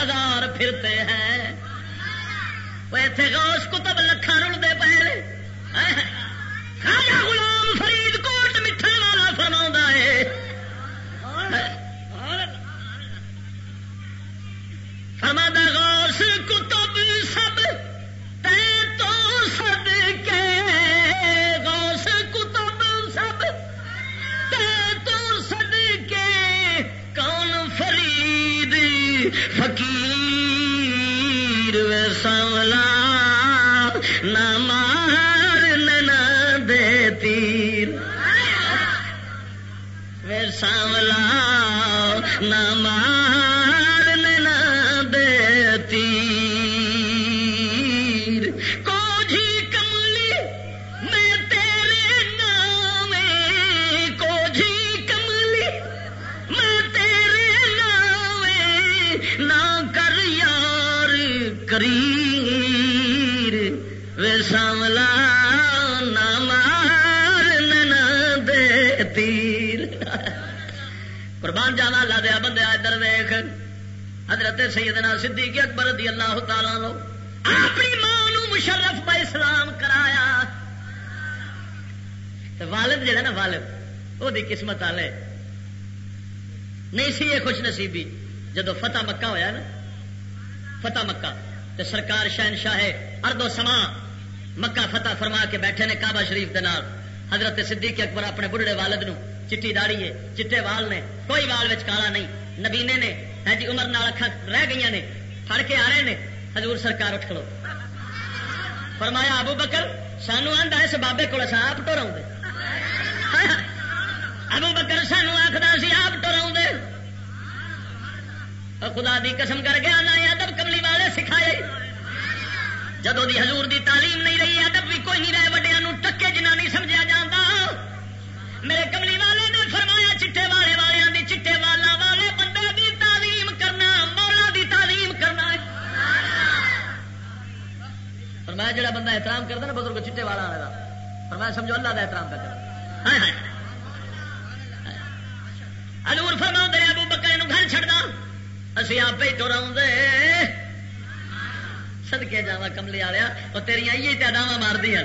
Speaker 1: ہزار پھرتے ہیں۔ وہ اتنے گوش کتب لکھا رڑتے پے۔ خاجا غلام فرید کوٹ مٹھن والا فرما ہے۔ فرما غوث کتب سب تے تو سد کے غوث کتب سب تے تو سد کے کون فرید فقیر وے ساملا نہ کو جی کملی میں تیرے نام نہ کر یار نہ مار نہ دے قربان جانا لا دیا بندے ادھر دیکھ حضرت سیدنا صدیق اکبر رضی اللہ تعالیٰ لو اپنی ماں نو مشرف با اسلام کرایا۔ تے والد جڑا نا، والد وہ قسمت والے نہیں سی، یہ خوش نصیبی۔ جدو فتح مکہ ہویا نا، فتح مکہ، تے سرکار شہنشاہ ارد و سما مکہ فتح فرما کے بیٹھے نے کعبہ شریف دے نال۔ حضرت صدیق اکبر اپنے بڑھڑے والد نو چٹی داڑی ہے چٹے وال نے، کوئی وال وچ کالا نہیں۔ نبینے نے ہے جی عمر نال رہ گئی نے، پھڑ کے آ رہے نے۔ حضور سرکار اٹھ کھلو فرمایا، ابو بکر، سانو آندا اس بابے کو آپ ٹوراؤں دے ابو بکر سانو آخر سی، آپ ٹوراؤں خدا دی قسم کر کے آنا ادب کملی والے سکھائے۔ جدو دی حضور دی تعلیم نہیں رہی، ادب بھی کوئی نہیں رہے وڈیا ٹکے جنہ نہیں سمجھا جاتا میرے کملی والے فرمایا جڑا بندہ احترام کرتا نا، بزرگ چٹے والا والے کا فرمایا سمجھو اللہ کا احترام کر ہلور فرما دے ابو بکر گھر چڑنا اسی آپ ہی ٹوراؤں سدکے جا کملی والیا وہ تیریا یہ تعداد مار دیا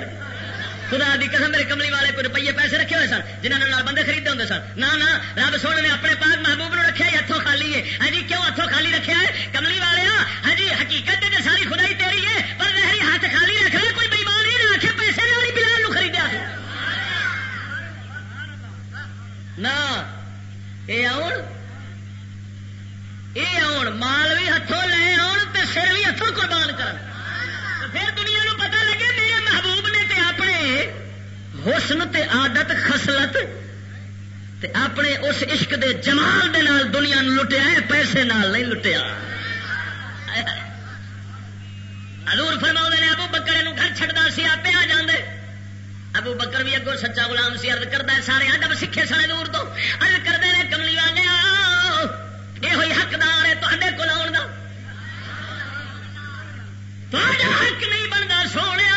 Speaker 1: خدا دی قسم، میرے کملی والے کوئی روپیے پیسے رکھے ہوئے سن جنہوں نے بندے خریدے ہوں سن۔ نہ نہ، رب سونے نے اپنے پاک محبوب نو رکھا ہی ہاتھوں خالی ہے۔ ہاں جی کیوں ہاتھوں خالی رکھا ہے کملی والے ہاں جی حقیقت ساری خدائی تیری ہے پر لہری ہاتھ خالی رکھ رہے کوئی بےمان ہی نہ رکھے پیسے والی بلال نو خریدیا نہ یہ آن یہ آن مال بھی ہاتھوں لے آن تے سر بھی ہاتھوں قربان کر پھر دنیا نو پتہ لگے میرے محبوب نے تے اپنے حسن تے عادت خسلت تے اپنے اس عشق دے جمال دے نال دنیا نو لٹیا ہے، پیسے نال نہیں لٹیا۔ حضور فرما نے، ابو بکر نو گھر چڑھتا سی آپ آ جاندے۔ ابو بکر بھی اگو سچا غلام سی ارد کرتا سارے ادب سیکھے سارے دور تو۔ ارد کرتے ہیں کملی والے یہ ہوئی حقدار ہے تے کو آن کا حق نہیں بنتا سونے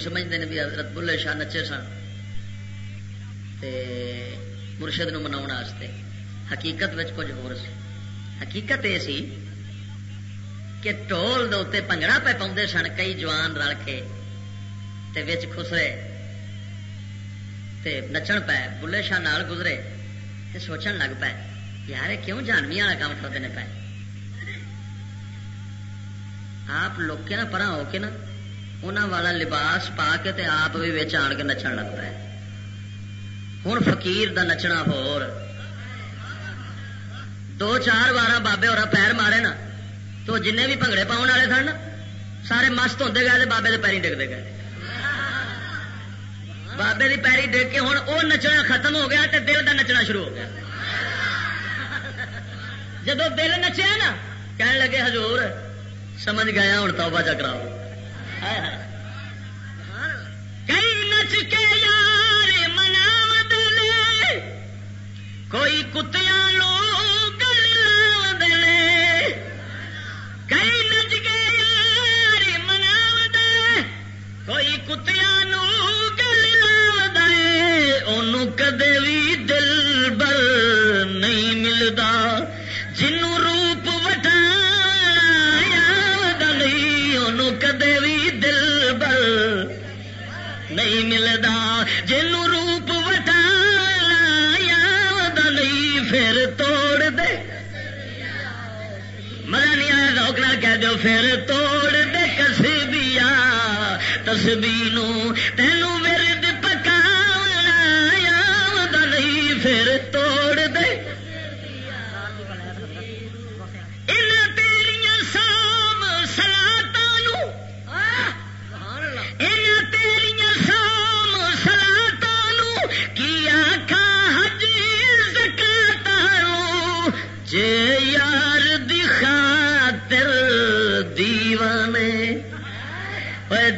Speaker 1: لوگ سمجھتے ہیں بھی حضرت بلے شاہ نچے سن۔ تے مرشد نو منا حقیقت وچ کچھ ہو سی۔ حقیقت یہ سی کہ ٹول دے پنگڑا پہ پاؤں سن، کئی جوان رل کے تے وچ خسرے۔ تے نچن پے بلے شاہ نال گزرے تے سوچن لگ پے، یار کیوں جانوی والا کام کرتے پے؟ آپ لوگ نا پرا ہو کے نا انہوں والا لباس پا کے تے آپ بھی بچ آن کے نچن لگ پے ہوں فقیر دا نچنا ہور دو چار بار بابے اور پیر مارے نا تو جن بھی بھنگڑے پاؤن والے سن سارے مست ہوتے گئے بابے کے پیری ڈگتے گئے بابے کی پیری ڈگ کے ہوں وہ نچنا ختم ہو گیا دل کا نچنا شروع ہو گیا جب دل نچیا نا کہنے لگے حضور سمجھ گیا ہوں توبہ چکراؤ کئی نچ کے یار منا دلے کوئی کتیا لوگ دلے کئی نچ کے یار منا دے کوئی کتیا گل دے ان کدے بھی دل بر نہیں ملتا نہیں جنوں روپ وٹا نہیں پھر توڑ دے مزہ نہیں آیا روکنا کہہ دو پھر توڑ دے کسی دیا تسبی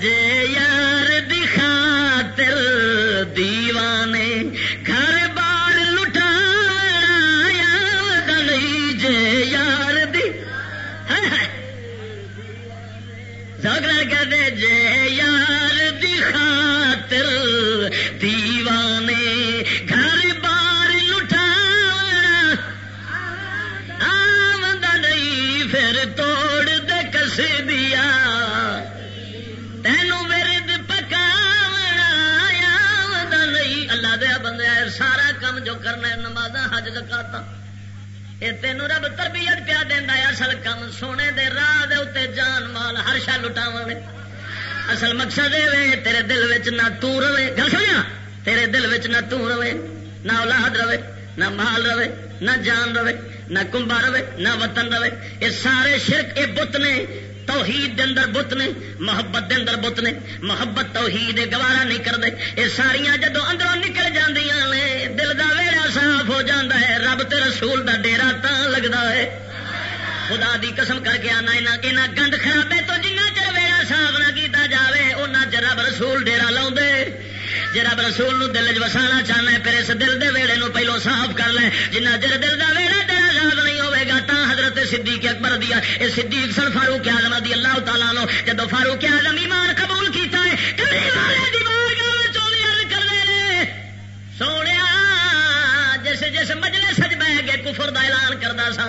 Speaker 1: جے سارا کم جو کرنا ہے نماز حج زکاتا یہ تینوں رب تربیت پیا دینا اصل کم سونے دے راہ دے اتنے جان مال ہر شا لٹاو اصل مقصد یہ تیرے دل وچ نہ تو رہے گل سمجھا تیرے دل وچ نہ تو رہے نہ اولاد رہے نہ مال رہے نہ جان رہے نہ کمبا رہے نہ وطن رہے یہ سارے شرک یہ بت نے توحید دے اندر بت نے، محبت دے اندر بت نے۔ محبت توحید گوارا نہیں کرتے۔ یہ ساریاں جدو اندروں نکل جاندیاں نے، دل دا ویڑا صاف ہو جاتا ہے۔ رب تے رسول دا ڈیرا تا لگتا ہے۔ خدا دی قسم کر کے آنا یہاں گند خرابے تو جنہ چر ویڑا صاف نہ کیتا جاوے اُنہ چر رب رسول ڈیرا لاؤ جی رب رسول نو دل چ وسانا چاہنا ہے، پھر اس دل دے ویڑے نو پہلو صاف کر لے۔ جنہ چر دل دا ویڑا تیرا صاف نہیں ہوے حضرت صدیق اکبر دیا اے صدیق سن فاروق اعظم رضی اللہ تعالیٰ نو جدو فاروق اعظم ایمان قبول کیتا ہے کملی والے دی بارگاہ وچ چولی عرض کر دے نے۔ سونیا جس جس مجلے سج بہ کے کفر دا اعلان کردا سا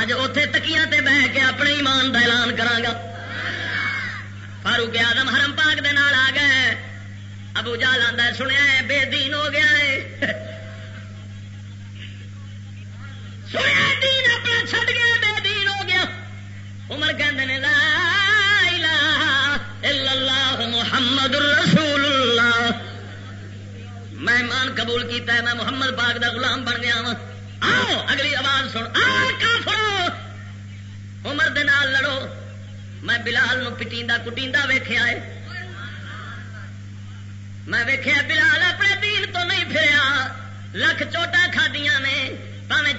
Speaker 1: اج اوتھے تکیاں تے بہ کے اپنے ایمان دا اعلان کراں گا۔ فاروق اعظم حرم پاک دے نال آ گئے۔ ابو جال آتا سنیا ہے، بے دین ہو گیا ہے۔ سنیا دین اپنا چھٹ گیا، بے دین ہو گیا۔ عمر کہتے لا الہ الا اللہ محمد رسول اللہ میں مان قبول کیتا ہے، میں محمد پاک دا غلام بن گیا وا آؤ، اگلی آواز سن۔ آ، کافرو! عمر دے نال لڑو۔ میں بلال نو پٹیندا، کٹیندا ویکھیا ہے۔ میں ویکھیا، بلال اپنے دین تو نہیں پھریا۔ لکھ چوٹا کھادیاں نے، پاویں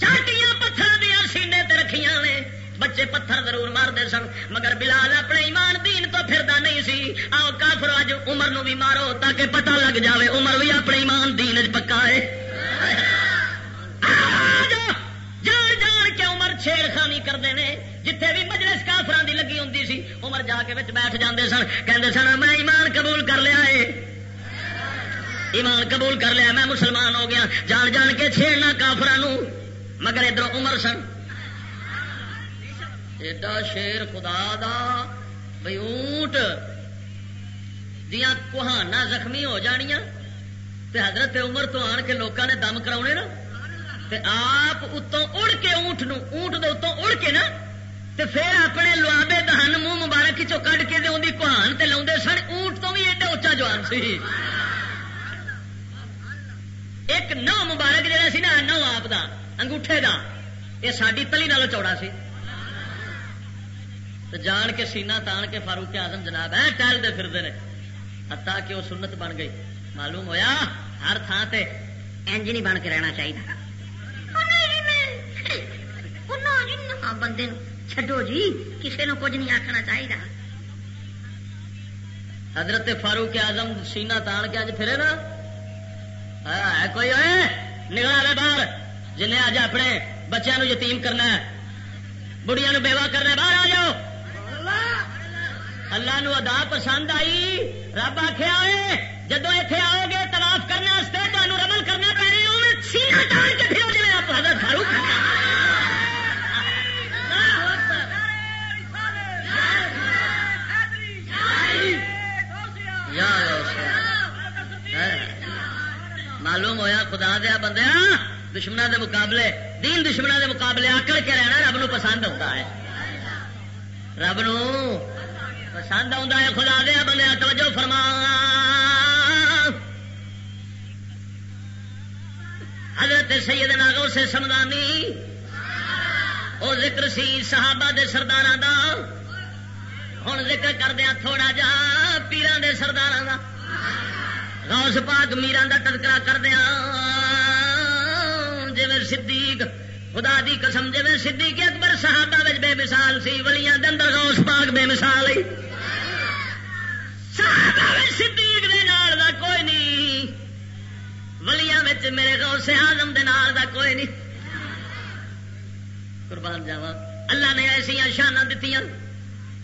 Speaker 1: چاٹیاں پتھر دیا سینے تے رکھیاں نے۔ بچے پتھر ضرور مارتے سن، مگر بلال اپنے ایمان دین تو پھردا نہیں سی۔ آؤ کافر اج عمر نو بھی مارو تاکہ پتہ لگ جاوے، عمر بھی اپنے ایمان دین پکا ہے۔ جان جان کے عمر چھیڑ خانی کرتے ہیں جتھے بھی مجلس کافران دی لگی ہوں سی، عمر جا کے بیٹھ جاندے سن۔ کہندے سن میں ایمان قبول کر لیا ہے ایمان قبول کر لیا، میں مسلمان ہو گیا۔ جان جان کے چھیڑنا کافران مگر ادھر عمر سن۔ ایڈا شیر خدا دا بھائی اونٹ دیا کوہانا زخمی ہو جانیاں۔ تے حضرت عمر تو آن کے لوگوں نے دم کرا نا۔ تے آپ اتوں اڑ کے اونٹ نو، اونٹ دے اتوں اڑ کے نا، تے پھر اپنے لوابے دہن منہ مبارک چو کڈ کے دے کوہان تے لاؤ سن۔ اونٹ تو بھی ایڈا اچا جوان سی۔ ایک نو مبارک جہاں سی نا، نو آپ دا۔ انگوٹھے دا۔ یہ ساری تلی نالوں چوڑا سی۔ تو جان کے سینا تان کے فاروق آزم جناب ہے ٹہلتے پھرتے رہے ہتا کہ وہ سنت بن گئی۔ معلوم ہویا ہر تھان سے انج نہیں بن کے رہنا چاہیے بندے چڈو جی کسی نے کچھ نہیں آخنا چاہیے حضرت فاروق آزم سینا تان کے اج پھرے نا۔ کوئی نکلا رہے باہر۔ جنہیں اج اپنے بچوں یتیم کرنا ہے بڑھیا بیوہ کرنا باہر آ جاؤ۔ اللہ نو ادا پسند آئی، رب آخیا ہوئے جدو اتنے آؤ گے تلاف کرنے تمہیں رمل کرنا پڑے سینا ڈال کے پھر جی آپ حضرت فاروق معلوم ہویا خدا دیا بندے دشمنوں دے مقابلے، دین دشمنوں دے مقابلے آکڑ کے رہنا رب نو پسند ہوتا ہے۔ رب نو پسند آ خدا دیا بندے توجہ فرما۔ حضرت سیدنا غوث سمدانی وہ ذکر سی صحابہ دے سردار دا۔ ہوں ذکر کردیا تھوڑا جا پیران دے سردار دا۔ غوث پاک میران دا تذکرہ کردیا جی صدیق، خدا دی قسم جی صدیق اکبر صحابہ بے مثال سی، ولیاں دے اندر غوث پاک بے مثال ہی۔ صدیق دے نال دا کوئی نہیں۔ ولیاں میرے غوث آزم دے نال دا کوئی نہیں۔ قربان جاوا اللہ نے ایسا شانہ دیتی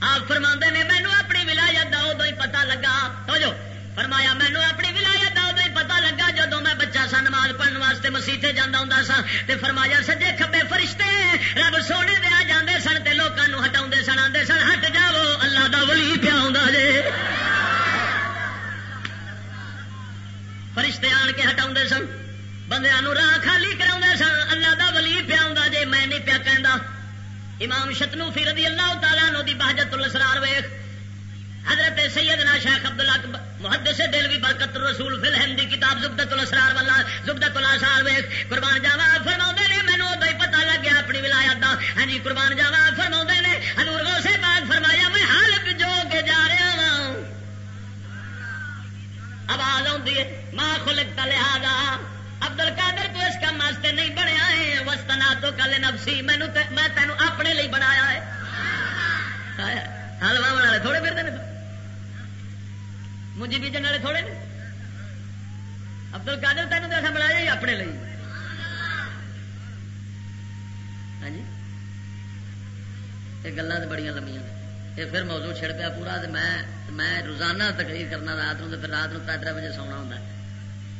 Speaker 1: آپ فرما نے مینو اپنی ولایت کا ادو ہی پتا لگا۔ تو جو فرمایا مینو اپنی ولایت کا لگا جدو میں بچہ سا نماز پڑھنے واسطے مسیطے جانا ہوں سا، تے فرمایا، سجے کبے فرشتے، رب سونے دیا جاندے سن تے لوگوں ہٹا سن آتے سن، ہٹ جاؤ، اللہ دا ولی پیا جے۔ فرشتے آن کے ہٹا سن بندیا راہ خالی کرا سن، اللہ دا ولی پیا جے، میں نہیں پیا کہ امام شتنو فی رضی اللہ تعالیٰ نو دی بہجت الاسرار ویخ حضرت سیدنا شیخ عبداللہ محدث دل بھی برکت رسول فی الہند دی کتاب زبدت الاسرار والا زبدت الاسرار ویخ قربان جاوا فرما نے مینو ادو ہی پتا لگ گیا اپنی ولایت دا۔ ہاں جی قربان جاوا فرما نے، حضور غوث پاک فرمایا، میں حال جو کے جا رہا ہوں۔ آواز آتی ہے، ماں خلق لہذا ابدل کادر تو اس کام واسطے نہیں بنیا ہے وسطنا تو کل نفسی مینو میں تینوں اپنے لیے بنایا ہے۔ ہلوا والے تھوڑے پھرتے ہیں مجھے بیجن والے تھوڑے نے۔ ابدل کادر تینوں تو ایسا بنایا ہی اپنے لیے ہاں جی؟ یہ گلیں تو بڑی لمیاں یہ پھر موضوع چھڑ پیا پورا میں میں روزانہ تقریر کرنا رات نو پھر رات نو تر بجے سونا ہوں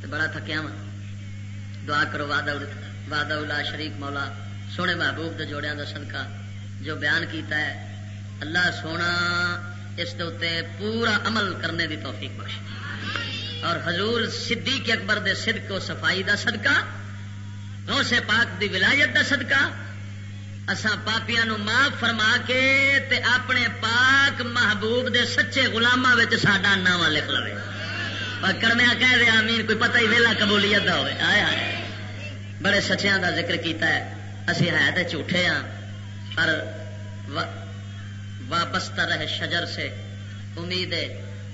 Speaker 1: تو بڑا تھکیا وا دعا کرو وعدہ وعدہ الا شریک مولا۔ سونے محبوب دے جوڑیاں دا صدقہ جو بیان کیتا ہے۔ اللہ سونا اس دے پورا عمل کرنے دی توفیق بخش اور حضور صدیق اکبر دے صدق و صفائی دا صدقہ، غوث پاک دی ولایت دا صدقہ۔ اسا پاپیاں نو معاف فرما کے تے اپنے پاک محبوب دے سچے گلاما ساڈا نام لکھ لو کڑمیا کہہ دیا، امین، کوئی پتہ ہی ویلا قبولیت کا ہوئے آئے آئے۔ بڑے سچیاں دا ذکر کیتا ہے۔ اسی ہے تو جھوٹے ہاں پر وابستہ رہ شجر سے۔ امید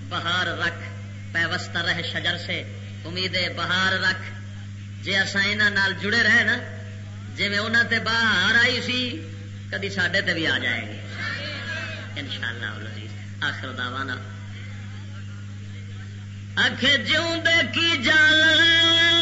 Speaker 1: بہار رکھ۔ پیوستہ رہ شجر سے۔ امید بہار رکھ۔ جی اصا یہاں جڑے رہے نا جی انہوں تے باہر آئی سی، کدی سڈے تے بھی آ جائے گی۔ ان شاء اللہ آخر داوانا اکھ جوں کی جان۔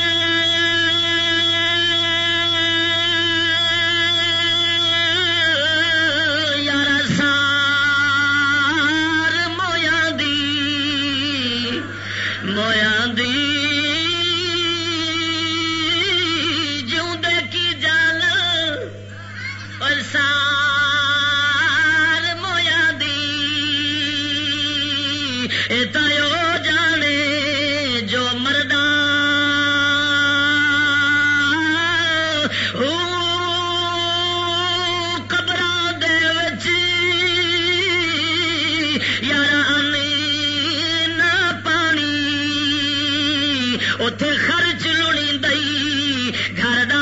Speaker 1: da da da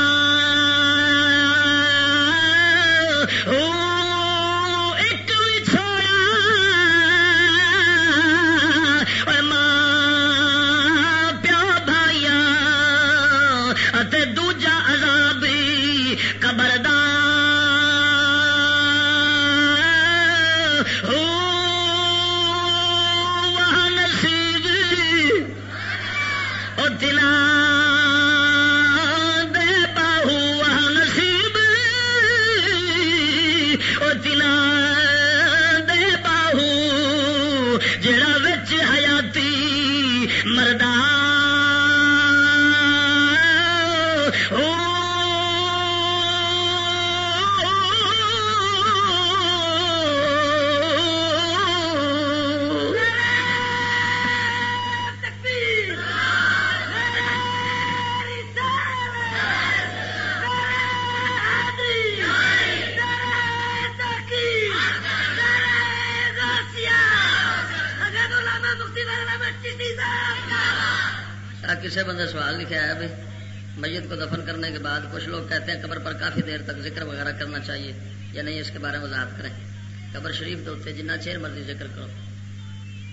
Speaker 1: جنہ چیر مرضی ذکر کرو۔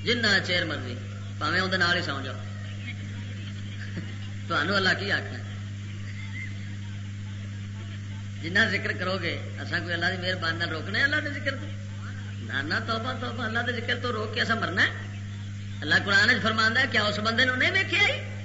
Speaker 1: جنہ چیر مرضی پاوے اندر ہی سو جاؤ۔ تمہوں اللہ کی آخنا جنہ ذکر کرو گے اصا کوئی اللہ کی مہربانی روکنے اللہ کے ذکر تو؟ نانا توبہ توبہ، اللہ کے ذکر تو روک کے اصا مرنا ہے۔ اللہ قرآن فرما ہے کیا اس بندے نہیں ویکیا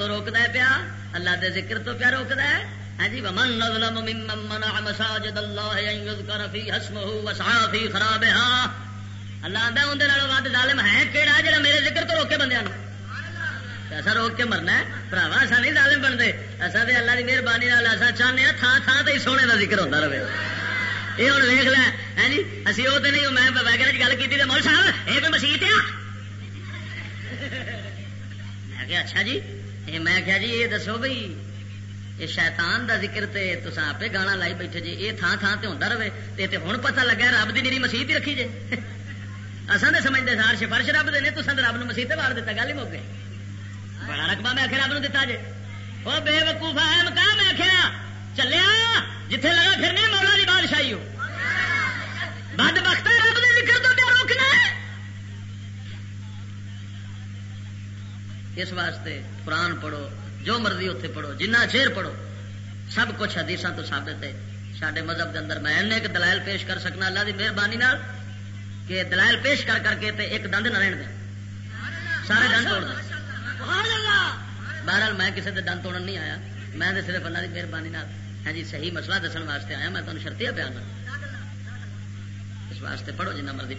Speaker 1: تو روکتا ہے پیا؟ اللہ دے ذکر تو پیا روکتا ہے؟ ہاں جی ومن نظلم ممن منع مساجد اللہ ان یذکر فی اسمہ وسعى فی خرابها۔ اللہ آندا اون دے نال ود ظالم ہے۔ کیڑا جڑا میرے ذکر تو روکے بندیاں نو ایسا روک کے مرنا ہے۔ بھراوا ایسا نہیں ظالم بنتے۔ ایسا بھی اللہ کی مہربانی نال ایسا چاہتے ہیں تھان تھان تے سونے کا ذکر ہوتا رہے۔ یہ ہوں ویخ لیں ہے جی اسی وہ تو نہیں، میں وغیرہ جی گل کی مول صاحب یہ کوئی مسیح آ؟ کیا اچھا جی میں کیا جی یہ دسو بھائی یہ شیطان دا ذکر تے تسا آپ گانا لائی بیٹھے جی یہ تھان تھان تے ہوتا رہے، تے تے ہوں پتہ لگا رب دی میری مسیح ہی رکھی جی۔ (laughs) جے اصل تو سمجھتے سار سفارش رب دے تو رب نو مسیح وار دیتا گل ہی موقع بڑا رقبہ میں آخر رب نو دتا جی۔ جے وہ بے وقوفا ہے مکان میں آخیا چلیا، جتھے لگا پھرنے مولا دی بادشاہی ہو۔ بد بخت رب دے ذکر تو پیا روکنا ہے اس واسطے قرآن پڑھو جو مرضی اتنے پڑھو جنہ چیر پڑھو سب کچھ حدیث تو ثابت ہے۔ سارے مذہب کے اندر میں ایک دلائل پیش کر سکنا اللہ کی مہربانی کہ دلائل پیش کر کر کے تے ایک دند نہ رہن دیں سارے دند توڑ بہرحال میں کسی کے دند توڑن نہیں آیا۔ میں صرف اللہ کی مہربانی ہاں جی صحیح مسئلہ دسن واسطے آیا۔ میں تمہیں شرطیا پیا اس واسطے پڑھو جنہ مرضی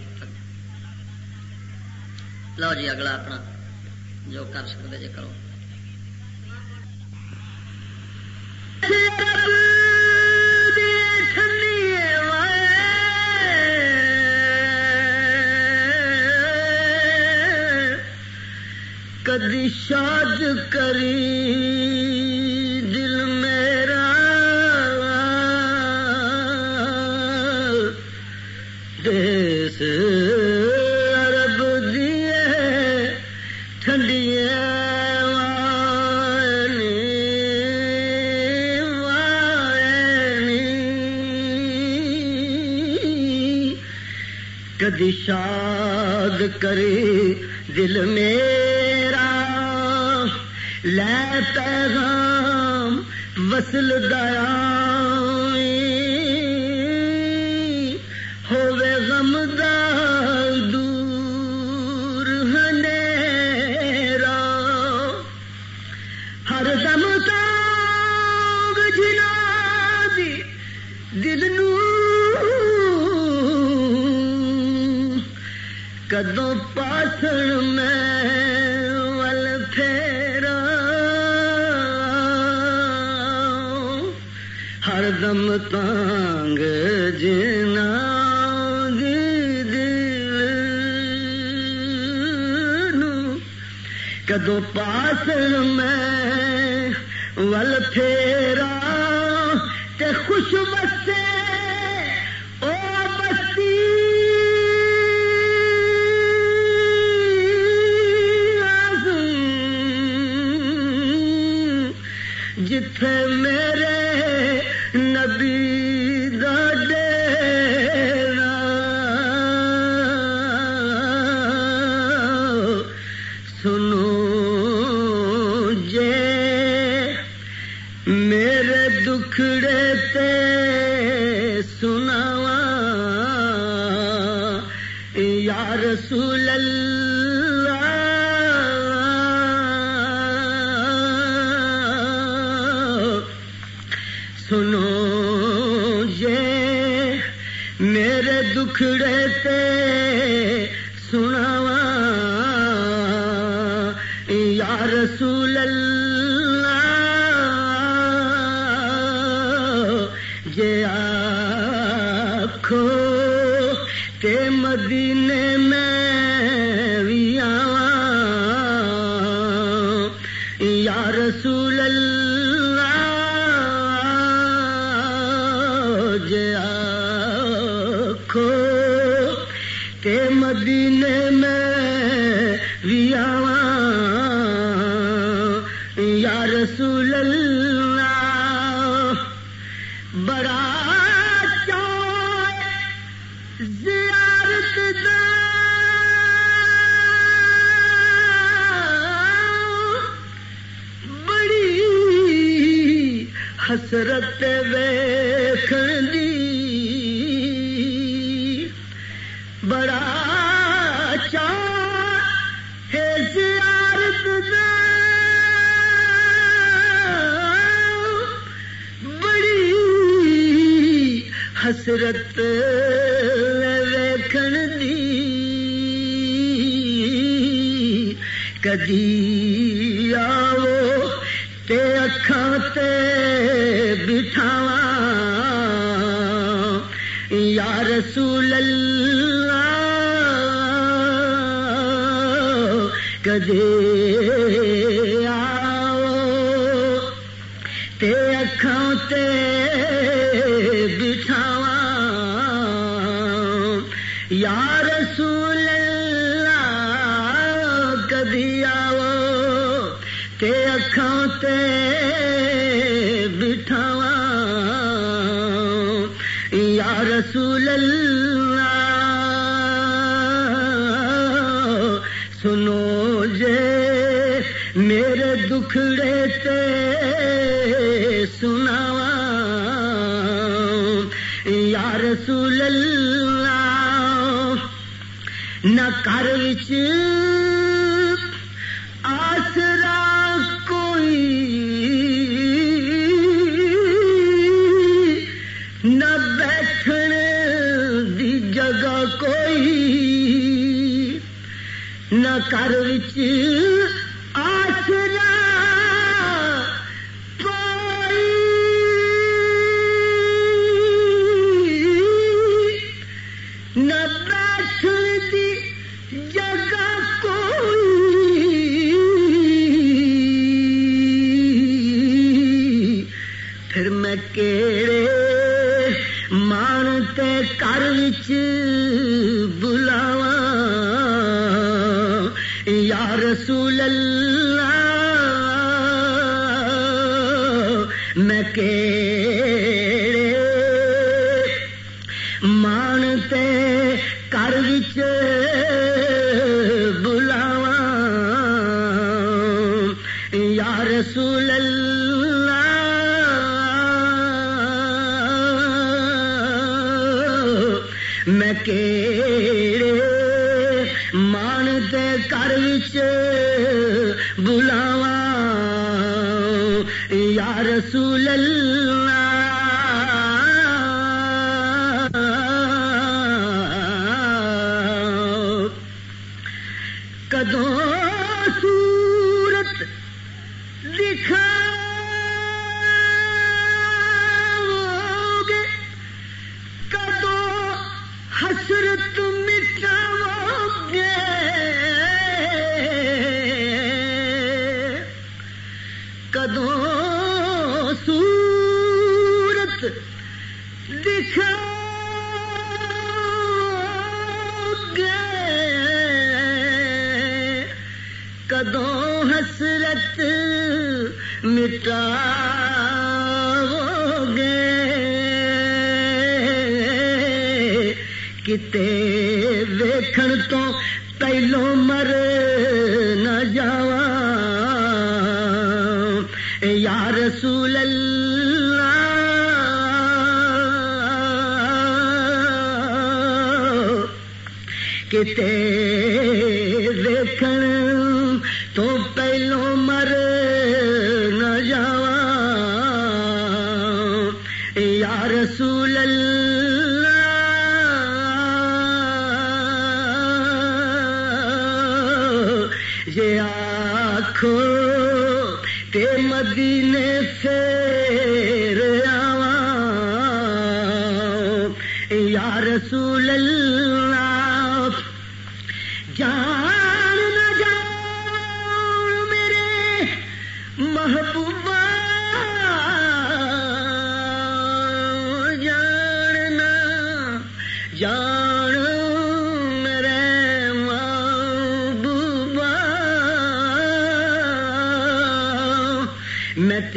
Speaker 1: لو جی اگلا اپنا۔ جو کر سکتے جی کرو۔
Speaker 2: کدی شاد کری۔ کر دل میرا لے پیغام وصل دیا تانگ جنا جی دل کدو پاس میں ول پھیرا تے خوش بسے او بسی جتھے سنو جے میرے دکھڑے سے سنا یا رسول اللہ نہ کر وچ you. رسول اللہ que te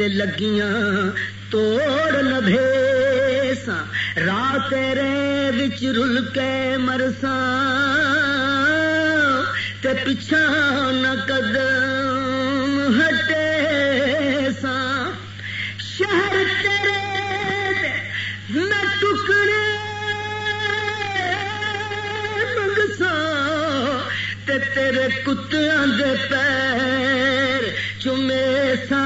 Speaker 2: لگیاں، توڑ لبھیساں رات رے وچ رل کے مرساں۔ تے پچھا نہ قدم ہٹے ساں شہر تیرے نہ میں ٹکڑے تے تیرے کتیاں دے پیر چمے ساں۔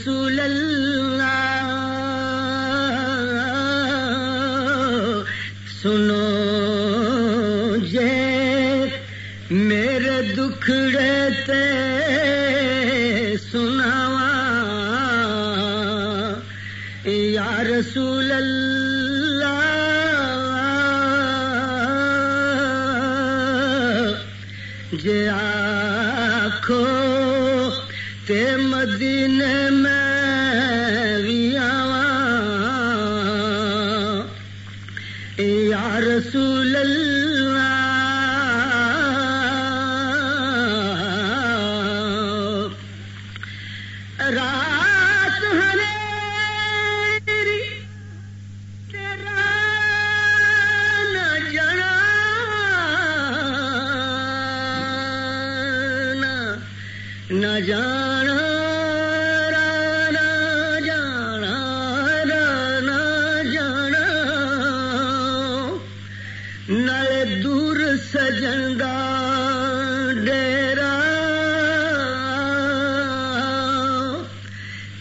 Speaker 2: رسول اللہ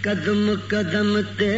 Speaker 2: قدم قدم تے